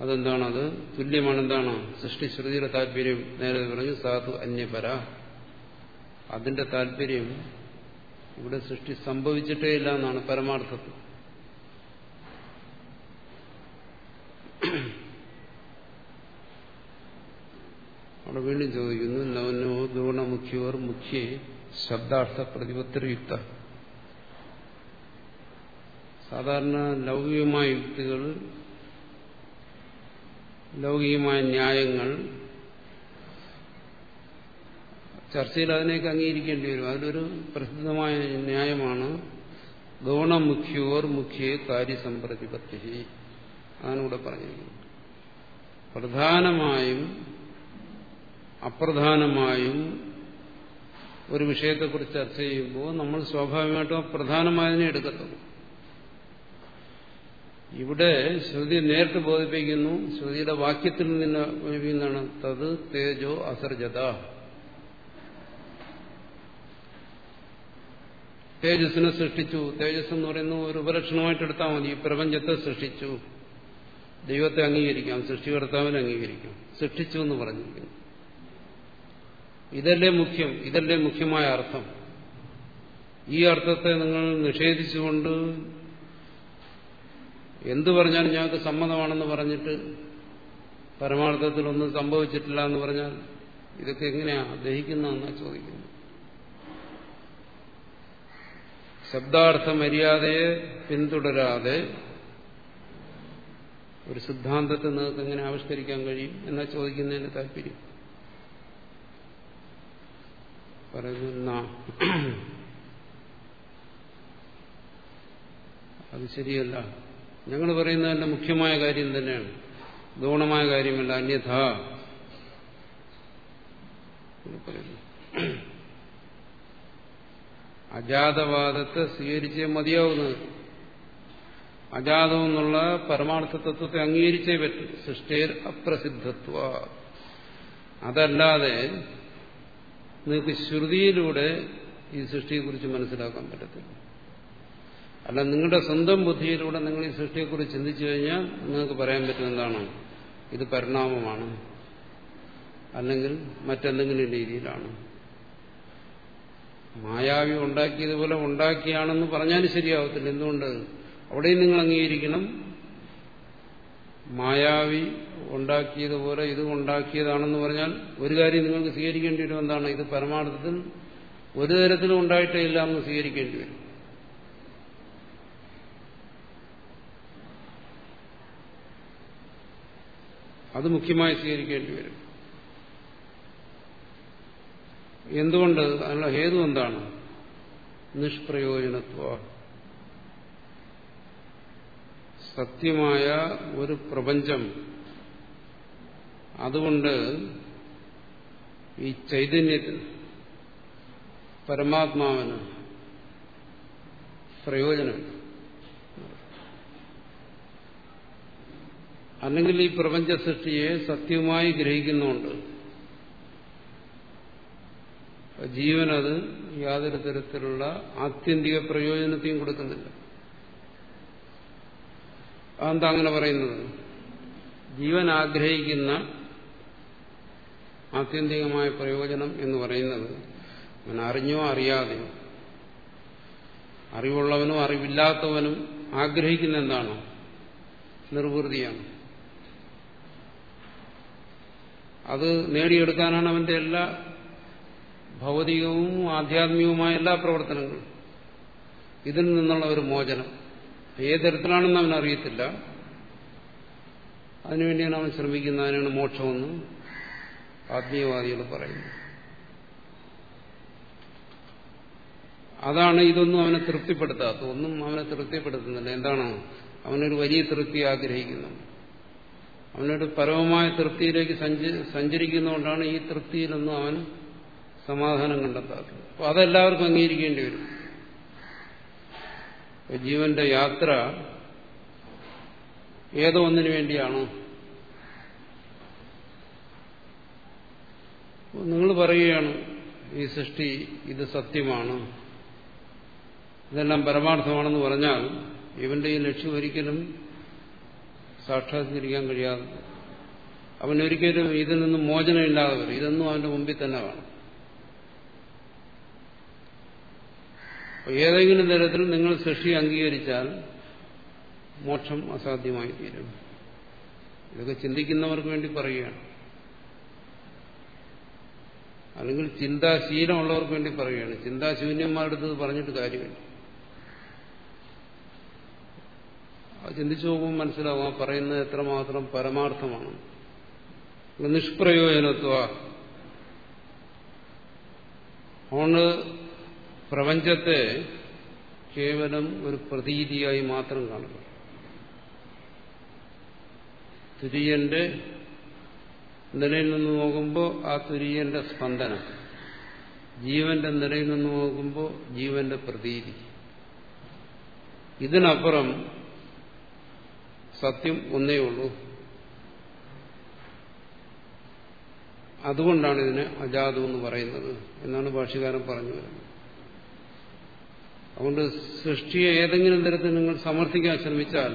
[SPEAKER 1] അത് തുല്യമാണ് എന്താണ് സൃഷ്ടിശ്രുതിയുടെ താല്പര്യം? നേരത്തെ പറഞ്ഞു സാധു അന്യപര. അതിന്റെ താല്പര്യം ഇവിടെ സൃഷ്ടി സംഭവിച്ചിട്ടേ ഇല്ല എന്നാണ് പരമാർത്ഥത്തിൽ. അവിടെ വീണ്ടും ചോദിക്കുന്നു നവനോ ഗുണമുഖ്യവർ മുഖ്യ ശബ്ദാർത്ഥ പ്രതിപത്തിരയുക്ത. സാധാരണ ലൗകികമായ യുക്തികൾ ലൗകികമായ ന്യായങ്ങൾ ചർച്ചയിൽ അതിനേക്ക് അംഗീകരിക്കേണ്ടി വരും. അതിലൊരു പ്രസിദ്ധമായ ന്യായമാണ് ഗൗണമുഖ്യോർ മുഖ്യേ കാര്യസമ്പ്രതിപത്തി അതാണ് ഇവിടെ പറഞ്ഞിരിക്കുന്നത് പ്രധാനമായും അപ്രധാനമായും ഒരു വിഷയത്തെക്കുറിച്ച് ചർച്ച ചെയ്യുമ്പോൾ നമ്മൾ സ്വാഭാവികമായിട്ടും പ്രധാനമായതിനെ എടുക്കത്തുള്ളൂ. ഇവിടെ ശ്രുതി നേരിട്ട് ബോധിപ്പിക്കുന്നു. ശ്രുതിയുടെ വാക്യത്തിൽ നിന്ന് ബോധിപ്പിക്കുന്നതാണ് തത് തേജോ അസർജത. തേജസ്സിനെ സൃഷ്ടിച്ചു. തേജസ് എന്ന് പറയുന്ന ഒരു ഉപലക്ഷണമായിട്ട് എടുത്താൽ മതി. ഈ പ്രപഞ്ചത്തെ സൃഷ്ടിച്ചു. ദൈവത്തെ അംഗീകരിക്കാം. സൃഷ്ടികർത്താവിനെ അംഗീകരിക്കാം. സൃഷ്ടിച്ചു എന്ന് പറഞ്ഞിരിക്കുന്നു. ഇതല്ലേ മുഖ്യം ഇതല്ലേ മുഖ്യമായ അർത്ഥം. ഈ അർത്ഥത്തെ നിങ്ങൾ നിഷേധിച്ചുകൊണ്ട് എന്തു പറഞ്ഞാലും ഞങ്ങൾക്ക് സമ്മതമാണെന്ന് പറഞ്ഞിട്ട് പരമാർത്ഥത്തിൽ ഒന്നും സംഭവിച്ചിട്ടില്ല എന്ന് പറഞ്ഞാൽ ഇതൊക്കെ എങ്ങനെയാ? ദഹിക്കുന്നതെന്നാ ചോദിക്കുന്നു ശബ്ദാർത്ഥ മര്യാദയെ പിന്തുടരാതെ ഒരു സിദ്ധാന്തത്തെ നിങ്ങൾക്ക് എങ്ങനെ ആവിഷ്കരിക്കാൻ കഴിയും എന്നാ ചോദിക്കുന്നതിന് താല്പര്യം പറയുന്നു അത് ശരിയല്ല. ഞങ്ങൾ പറയുന്നതിന്റെ മുഖ്യമായ കാര്യം തന്നെയാണ്. ഗൗണമായ കാര്യമല്ല അന്യഥ. അജാതവാദത്തെ സ്വീകരിച്ചേ മതിയാവുന്നത് അജാതം എന്നുള്ള പരമാർത്ഥ തത്വത്തെ അംഗീകരിച്ചേ പറ്റും. സൃഷ്ടിയിൽ അപ്രസിദ്ധത്വ. അതല്ലാതെ നിങ്ങൾക്ക് ശ്രുതിയിലൂടെ ഈ സൃഷ്ടിയെക്കുറിച്ച് മനസ്സിലാക്കാൻ പറ്റത്തില്ല. അല്ല നിങ്ങളുടെ സ്വന്തം ബുദ്ധിയിലൂടെ നിങ്ങൾ ഈ സൃഷ്ടിയെക്കുറിച്ച് ചിന്തിച്ചു കഴിഞ്ഞാൽ നിങ്ങൾക്ക് പറയാൻ പറ്റും എന്താണ്? ഇത് പരിണാമമാണ്. അല്ലെങ്കിൽ മറ്റെന്തെങ്കിലും രീതിയിലാണ്. മായാവി ഉണ്ടാക്കിയതുപോലെ ഉണ്ടാക്കിയാണെന്ന് പറഞ്ഞാലും ശരിയാവത്തില്ല. എന്തുകൊണ്ട്? അവിടെയും നിങ്ങൾ അംഗീകരിക്കണം. മായാവി ഉണ്ടാക്കിയതുപോലെ ഇത് ഉണ്ടാക്കിയതാണെന്ന് പറഞ്ഞാൽ ഒരു കാര്യം നിങ്ങൾക്ക് സ്വീകരിക്കേണ്ടി വരും. എന്താണ്? ഇത് പരമാർത്ഥത്തിൽ ഒരു തരത്തിലും ഉണ്ടായിട്ടേ ഇല്ല എന്ന് സ്വീകരിക്കേണ്ടി വരും. അത് മുഖ്യമായി സ്വീകരിക്കേണ്ടി വരും. എന്തുകൊണ്ട്? അതിനുള്ള ഹേതു എന്താണ്? നിഷ്പ്രയോജനത്വ. സത്യമായ ഒരു പ്രപഞ്ചം അതുകൊണ്ട് ഈ ചൈതന്യത്തിന് പരമാത്മാവിന് പ്രയോജനം. അല്ലെങ്കിൽ ഈ പ്രപഞ്ച സൃഷ്ടിയെ സത്യമായി ഗ്രഹിക്കുന്നുണ്ട് ജീവനത് യാതൊരു തരത്തിലുള്ള ആത്യന്തിക പ്രയോജനത്തെയും കൊടുക്കുന്നില്ല. അതെന്താ അങ്ങനെ പറയുന്നത്? ജീവൻ ആഗ്രഹിക്കുന്ന ആത്യന്തികമായ പ്രയോജനം എന്ന് പറയുന്നത് അവൻ അറിഞ്ഞോ അറിയാതെയോ അറിവുള്ളവനും അറിവില്ലാത്തവനും ആഗ്രഹിക്കുന്ന എന്താണോ? നിർവൃതിയാണ്. അത് നേടിയെടുക്കാനാണ് അവന്റെ എല്ലാ ഭൗതികവും ആധ്യാത്മികവുമായ എല്ലാ പ്രവർത്തനങ്ങളും. ഇതിൽ നിന്നുള്ള ഒരു മോചനം. ഏത് തരത്തിലാണെന്ന് അവൻ അറിയത്തില്ല അതിനുവേണ്ടിയാണ് അവൻ ശ്രമിക്കുന്നതിനാണ് മോക്ഷമെന്ന് ആത്മീയവാദികൾ പറയുന്നു. അതാണ് ഇതൊന്നും അവനെ തൃപ്തിപ്പെടുത്താത്ത ഒന്നും അവനെ തൃപ്തിപ്പെടുത്തുന്നില്ല. എന്താണ്? അവനൊരു വലിയ തൃപ്തി ആഗ്രഹിക്കുന്നു. അവനൊരു പരമമായ തൃപ്തിയിലേക്ക് സഞ്ചരിക്കുന്നതുകൊണ്ടാണ് ഈ തൃപ്തിയിലൊന്നും അവൻ സമാധാനം കണ്ടെത്താത്തത്. അപ്പൊ അതെല്ലാവർക്കും അംഗീകരിക്കേണ്ടി വരും. ജീവന്റെ യാത്ര ഏതോ ഒന്നിനു വേണ്ടിയാണോ? നിങ്ങൾ പറയുകയാണ് ഈ സൃഷ്ടി ഇത് സത്യമാണ്. ഇതെല്ലാം പരമാർത്ഥമാണെന്ന് പറഞ്ഞാൽ ഇവന്റെ ഈ ലക്ഷ്യം ഒരിക്കലും സാക്ഷാത്കരിക്കാൻ കഴിയാതെ അവനൊരിക്കലും ഇതിൽ നിന്നും മോചനമില്ലാതെ വരും. ഇതൊന്നും അവന്റെ മുമ്പിൽ തന്നെ വേണം. ഏതെങ്കിലും തരത്തിൽ നിങ്ങൾ സൃഷ്ടി അംഗീകരിച്ചാൽ മോക്ഷം അസാധ്യമായി തീരും ഇതൊക്കെ ചിന്തിക്കുന്നവർക്ക് വേണ്ടി പറയുകയാണ്. അല്ലെങ്കിൽ ചിന്താശീലമുള്ളവർക്ക് വേണ്ടി പറയുകയാണ്. ചിന്താശൂന്യന്മാരുടെ പറഞ്ഞിട്ട് കാര്യമില്ല. ചിന്തിച്ചു നോക്കുമ്പോൾ മനസ്സിലാവും ആ പറയുന്നത് എത്രമാത്രം പരമാർത്ഥമാണ്. നിഷ്പ്രയോജനത്വ. അതുകൊണ്ട് പ്രപഞ്ചത്തെ കേവലം ഒരു പ്രതീതിയായി മാത്രം കാണുക തുര്യന്റെ നിലയിൽ നിന്ന് നോക്കുമ്പോൾ ആ തുര്യന്റെ സ്പന്ദനം. ജീവന്റെ നിലയിൽ നിന്ന് നോക്കുമ്പോൾ ജീവന്റെ പ്രതീതി. ഇതിനപ്പുറം സത്യം ഒന്നേ ഉള്ളൂ. അതുകൊണ്ടാണ് ഇതിനെ അജാതു എന്ന് പറയുന്നത് എന്നാണ് ഭാഷ്യകാരൻ പറഞ്ഞു വരുന്നത്. അതുകൊണ്ട് സൃഷ്ടിയെ ഏതെങ്കിലും തരത്തിൽ നിങ്ങൾ സമർത്ഥിക്കാൻ ശ്രമിച്ചാൽ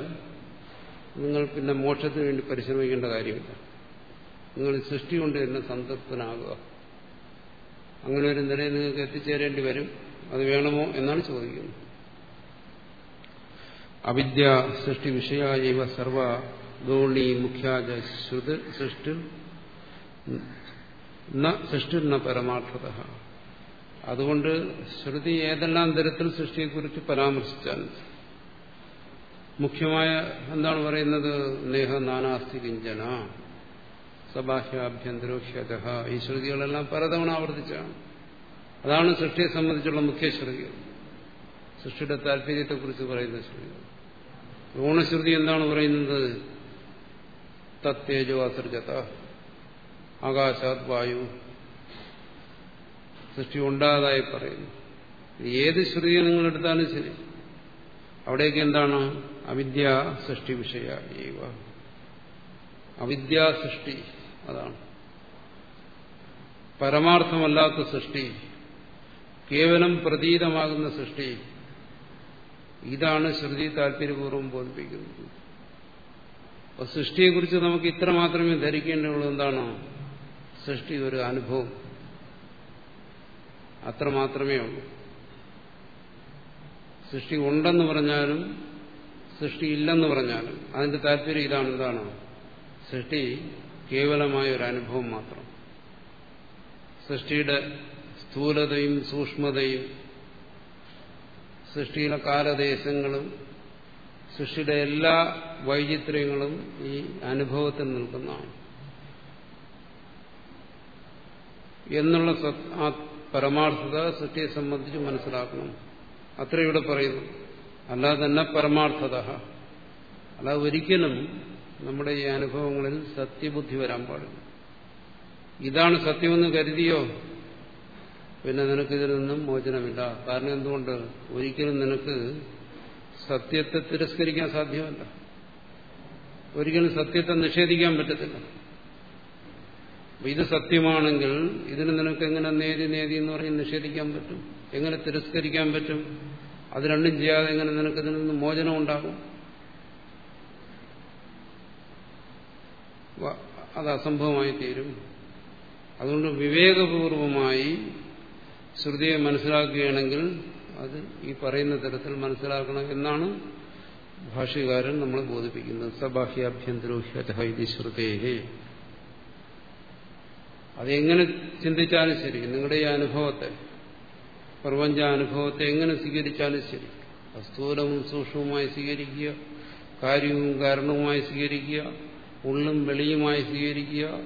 [SPEAKER 1] നിങ്ങൾ പിന്നെ മോക്ഷത്തിന് വേണ്ടി പരിശ്രമിക്കേണ്ട കാര്യമില്ല. നിങ്ങൾ സൃഷ്ടി കൊണ്ട് തന്നെ സംതൃപ്തനാകുക അങ്ങനെ ഒരു നിലയിൽ നിങ്ങൾക്ക് എത്തിച്ചേരേണ്ടി വരും. അത് വേണമോ എന്നാണ് ചോദിക്കുന്നത്. അവിദ്യ സൃഷ്ടി വിഷയ സർവ ഗൗണി മുഖ്യാജ ശ്രുതി സൃഷ്ടി സൃഷ്ടി പരമാർത്ഥത. അതുകൊണ്ട് ശ്രുതി ഏതെല്ലാം തരത്തിൽ സൃഷ്ടിയെക്കുറിച്ച് പരാമർശിച്ചാൽ മുഖ്യമായ എന്താണ് പറയുന്നത്? നേഹ നാനാസ്തി കിഞ്ചന. സബാഹ്യാഭ്യന്തരോഹ്യത ഈ ശ്രുതികളെല്ലാം പലതവണ ആവർത്തിച്ചാണ്. അതാണ് സൃഷ്ടിയെ സംബന്ധിച്ചുള്ള മുഖ്യ ശ്രുതികൾ. സൃഷ്ടിയുടെ താല്പര്യത്തെക്കുറിച്ച് പറയുന്ന ശ്രുതികൾ. ഓണശ്രുതി എന്താണ് പറയുന്നത്? തത്തേജോ അസർജത ആകാശാത് വായു. സൃഷ്ടി ഉണ്ടാതായി പറയുന്നു. ഏത് ശ്രുതിയെ നിങ്ങൾ എടുത്താലും ശരി. അവിടേക്ക് എന്താണ്? അവിദ്യ സൃഷ്ടി വിഷയ അവിദ്യാ സൃഷ്ടി. അതാണ്. പരമാർത്ഥമല്ലാത്ത സൃഷ്ടി കേവലം പ്രതീതമാകുന്ന സൃഷ്ടി ഇതാണ് ശ്രുതി താല്പര്യപൂർവം ബോധിപ്പിക്കുന്നത്. അപ്പൊ സൃഷ്ടിയെക്കുറിച്ച് നമുക്ക് ഇത്ര മാത്രമേ ധരിക്കേണ്ടതുള്ളൂ എന്താണ്? സൃഷ്ടി ഒരു അനുഭവം. അത്ര മാത്രമേ ഉള്ളൂ. സൃഷ്ടി ഉണ്ടെന്ന് പറഞ്ഞാലും സൃഷ്ടി ഇല്ലെന്ന് പറഞ്ഞാലും അതിന്റെ താല്പര്യം ഇതാണ് എന്താണ്? സൃഷ്ടി കേവലമായ ഒരു അനുഭവം മാത്രം. സൃഷ്ടിയുടെ സ്ഥൂലതയും സൂക്ഷ്മതയും സൃഷ്ടിയിലെ കാലദേശങ്ങളും സൃഷ്ടിയുടെ എല്ലാ വൈചിത്ര്യങ്ങളും ഈ അനുഭവത്തിൽ നിൽക്കുന്നതാണ്. എന്നുള്ള ആ പരമാർത്ഥത സൃഷ്ടിയെ സംബന്ധിച്ച് മനസ്സിലാക്കണം. അത്ര ഇവിടെ പറയുന്നു. അല്ലാതെ തന്നെ പരമാർത്ഥത അല്ലാതെ ഒരിക്കലും നമ്മുടെ ഈ അനുഭവങ്ങളിൽ സത്യബുദ്ധി വരാൻ പാടില്ല. ഇതാണ് സത്യമെന്ന് കരുതിയോ? പിന്നെ നിനക്ക് ഇതിൽ നിന്നും മോചനമില്ല. കാരണം എന്തുകൊണ്ട്? ഒരിക്കലും നിനക്ക് സത്യത്തെ തിരസ്കരിക്കാൻ സാധ്യമല്ല. ഒരിക്കലും സത്യത്തെ നിഷേധിക്കാൻ പറ്റത്തില്ല. ഇത് സത്യമാണെങ്കിൽ ഇതിന് നിനക്ക് എങ്ങനെ നേതി നേതി എന്ന് പറഞ്ഞ് നിഷേധിക്കാൻ പറ്റും? എങ്ങനെ തിരസ്കരിക്കാൻ പറ്റും? അത് രണ്ടും ചെയ്യാതെ എങ്ങനെ നിനക്ക് ഇതിൽ നിന്ന് മോചനം ഉണ്ടാകും അത് അസംഭവമായി തീരും. അതുകൊണ്ട് വിവേകപൂർവമായി ശ്രുതിയെ മനസ്സിലാക്കുകയാണെങ്കിൽ അത് ഈ പറയുന്ന തരത്തിൽ മനസ്സിലാക്കണം എന്നാണ് ഭാഷ്യകാരൻ നമ്മളെ ബോധിപ്പിക്കുന്നത്. സബാഹ്യാഭ്യന്തരോഹ്യതി ശ്രുതേഹേ. അതെങ്ങനെ ചിന്തിച്ചാലും ശരി. നിങ്ങളുടെ ഈ അനുഭവത്തെ പ്രപഞ്ച അനുഭവത്തെ എങ്ങനെ സ്വീകരിച്ചാലും ശരി. സ്ഥൂലവും സൂക്ഷ്മവുമായി സ്വീകരിക്കുക കാര്യവും കാരണവുമായി സ്വീകരിക്കുക ഉള്ളും വെളിയുമായി സ്വീകരിക്കുക.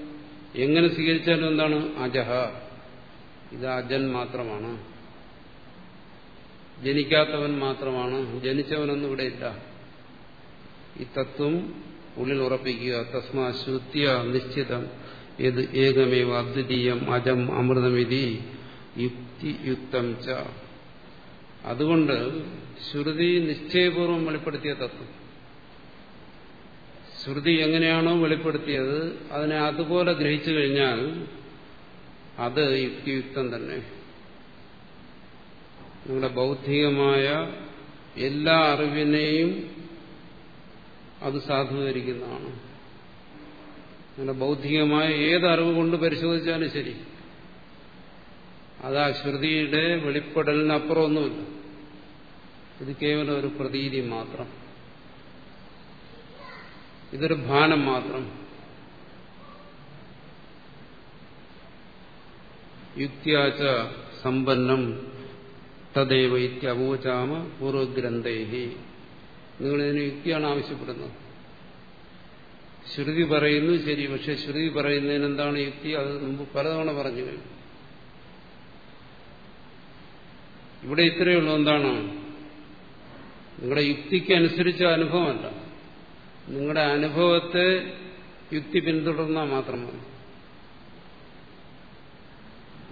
[SPEAKER 1] എങ്ങനെ സ്വീകരിച്ചാലും എന്താണ്? അജഹ. ഇത് അജൻ മാത്രമാണ്. ജനിക്കാത്തവൻ മാത്രമാണ്. ജനിച്ചവനൊന്നും ഇവിടെ ഇല്ല ഈ തത്വം ഉള്ളിൽ ഉറപ്പിക്കുക. തസ്മാ ശ്രുത്യ നിശ്ചിതം. ഏത് ഏകമേവ അദ്വിതീയം അജം അമൃതമിതി യുക്തിയുക്തം ച. അതുകൊണ്ട് ശ്രുതി നിശ്ചയപൂർവം വെളിപ്പെടുത്തിയ തത്വം. ശ്രുതി എങ്ങനെയാണോ വെളിപ്പെടുത്തിയത് അതിനെ അതുപോലെ ഗ്രഹിച്ചു കഴിഞ്ഞാൽ അത് യുക്തിയുക്തം തന്നെ. നിങ്ങളുടെ ബൗദ്ധികമായ എല്ലാ അറിവിനെയും അത് സാധൂകരിക്കുന്നതാണ്. നിങ്ങളുടെ ബൗദ്ധികമായ ഏത് അറിവ് കൊണ്ട് പരിശോധിച്ചാലും ശരി. അത് ആ ശ്രുതിയുടെ വെളിപ്പെടലിനപ്പുറമൊന്നുമില്ല ഇത് കേവലം ഒരു പ്രതീതി മാത്രം. ഇതൊരു ഭാനം മാത്രം. യുക്തിയാച്ച സമ്പന്നം തദൈവ ഇത്യവോചാമ പൂർവഗ്രന്ഥേഹി നിങ്ങളിതിന് യുക്തിയാണ് ആവശ്യപ്പെടുന്നത്. ശ്രുതി പറയുന്നു ശരി പക്ഷെ ശ്രുതി പറയുന്നതിന് എന്താണ് യുക്തി? അത് മുമ്പ് പലതവണ പറഞ്ഞു ഇവിടെ ഇത്രയേ ഉള്ളൂ. എന്താണ്? നിങ്ങളുടെ യുക്തിക്ക് അനുസരിച്ച അനുഭവമല്ല. നിങ്ങളുടെ അനുഭവത്തെ യുക്തി പിന്തുടർന്നാൽ മാത്രം മതി.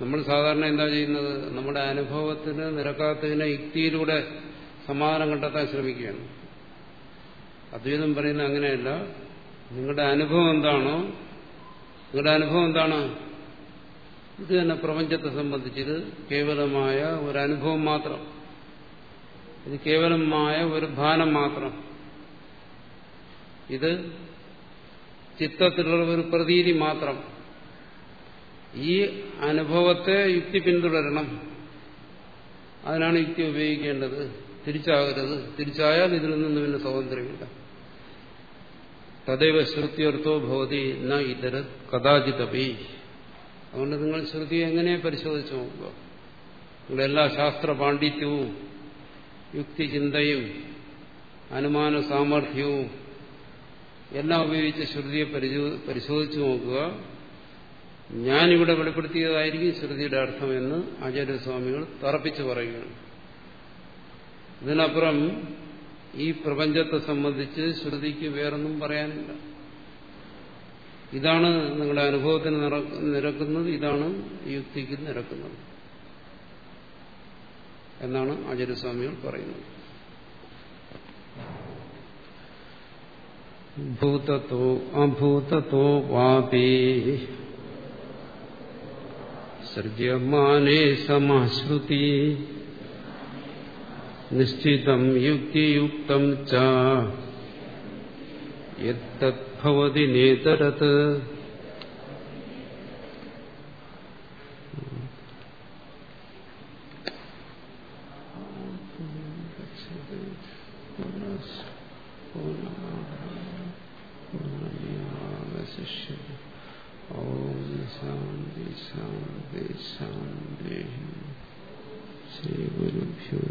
[SPEAKER 1] നമ്മൾ സാധാരണ എന്താ ചെയ്യുന്നത്? നമ്മുടെ അനുഭവത്തിന് നിരക്കാത്തതിനെ യുക്തിയിലൂടെ സമാധാനം കണ്ടെത്താൻ ശ്രമിക്കുകയാണ്. അദ്വൈതം പറയുന്നത് അങ്ങനെയല്ല. നിങ്ങളുടെ അനുഭവം എന്താണോ നിങ്ങളുടെ അനുഭവം എന്താണ്? ഇത് തന്നെ പ്രപഞ്ചത്തെ സംബന്ധിച്ചത് കേവലമായ ഒരു അനുഭവം മാത്രം. ഇത് കേവലമായ ഒരു ഭാനം മാത്രം. ഇത് ചിത്തത്തിലുള്ള ഒരു പ്രതീതി മാത്രം. ഈ അനുഭവത്തെ യുക്തി പിന്തുടരണം. അതിനാണ് യുക്തി ഉപയോഗിക്കേണ്ടത്. തിരിച്ചാകരുത്. തിരിച്ചായാൽ ഇതിൽ നിന്ന് പിന്നെ സ്വാതന്ത്ര്യമില്ല. തദൈവ ശ്രുതിയർത്ഥോ ഭവതി ന ഇതര കഥാചിതപി. അതുകൊണ്ട് നിങ്ങൾ ശ്രുതി എങ്ങനെ പരിശോധിച്ചു നോക്കുക? നിങ്ങളെല്ലാ ശാസ്ത്ര പാണ്ഡിത്യവും യുക്തിചിന്തയും അനുമാന സാമർഥ്യവും എല്ലാം ഉപയോഗിച്ച് ശ്രുതിയെ പരിശോധിച്ചു നോക്കുക. ഞാനിവിടെ വെളിപ്പെടുത്തിയതായിരിക്കും ശ്രുതിയുടെ അർത്ഥമെന്ന് ആചാര്യസ്വാമികൾ തറപ്പിച്ചു പറയുകയാണ്. ഇതിനപ്പുറം ഈ പ്രപഞ്ചത്തെ സംബന്ധിച്ച് ശ്രുതിക്ക് വേറൊന്നും പറയാനില്ല. ഇതാണ് നിങ്ങളുടെ അനുഭവത്തിന് നിരക്കുന്നത് ഇതാണ് യുക്തിക്ക് നിരക്കുന്നത് എന്നാണ് ആചാര്യസ്വാമികൾ പറയുന്നത്. ഭൂതത്തോ അഭൂതത്തോ വാപി. സൃജ്യമാനേ സമാശ്രുതി. നിശ്ചിതം യുക്തിയുക്തം ച. യത്തദ്ഭവതി ഓം ശാന്തി ശാന്തി ശാന്തി ശ്രീ ഗുരുഭ്യോ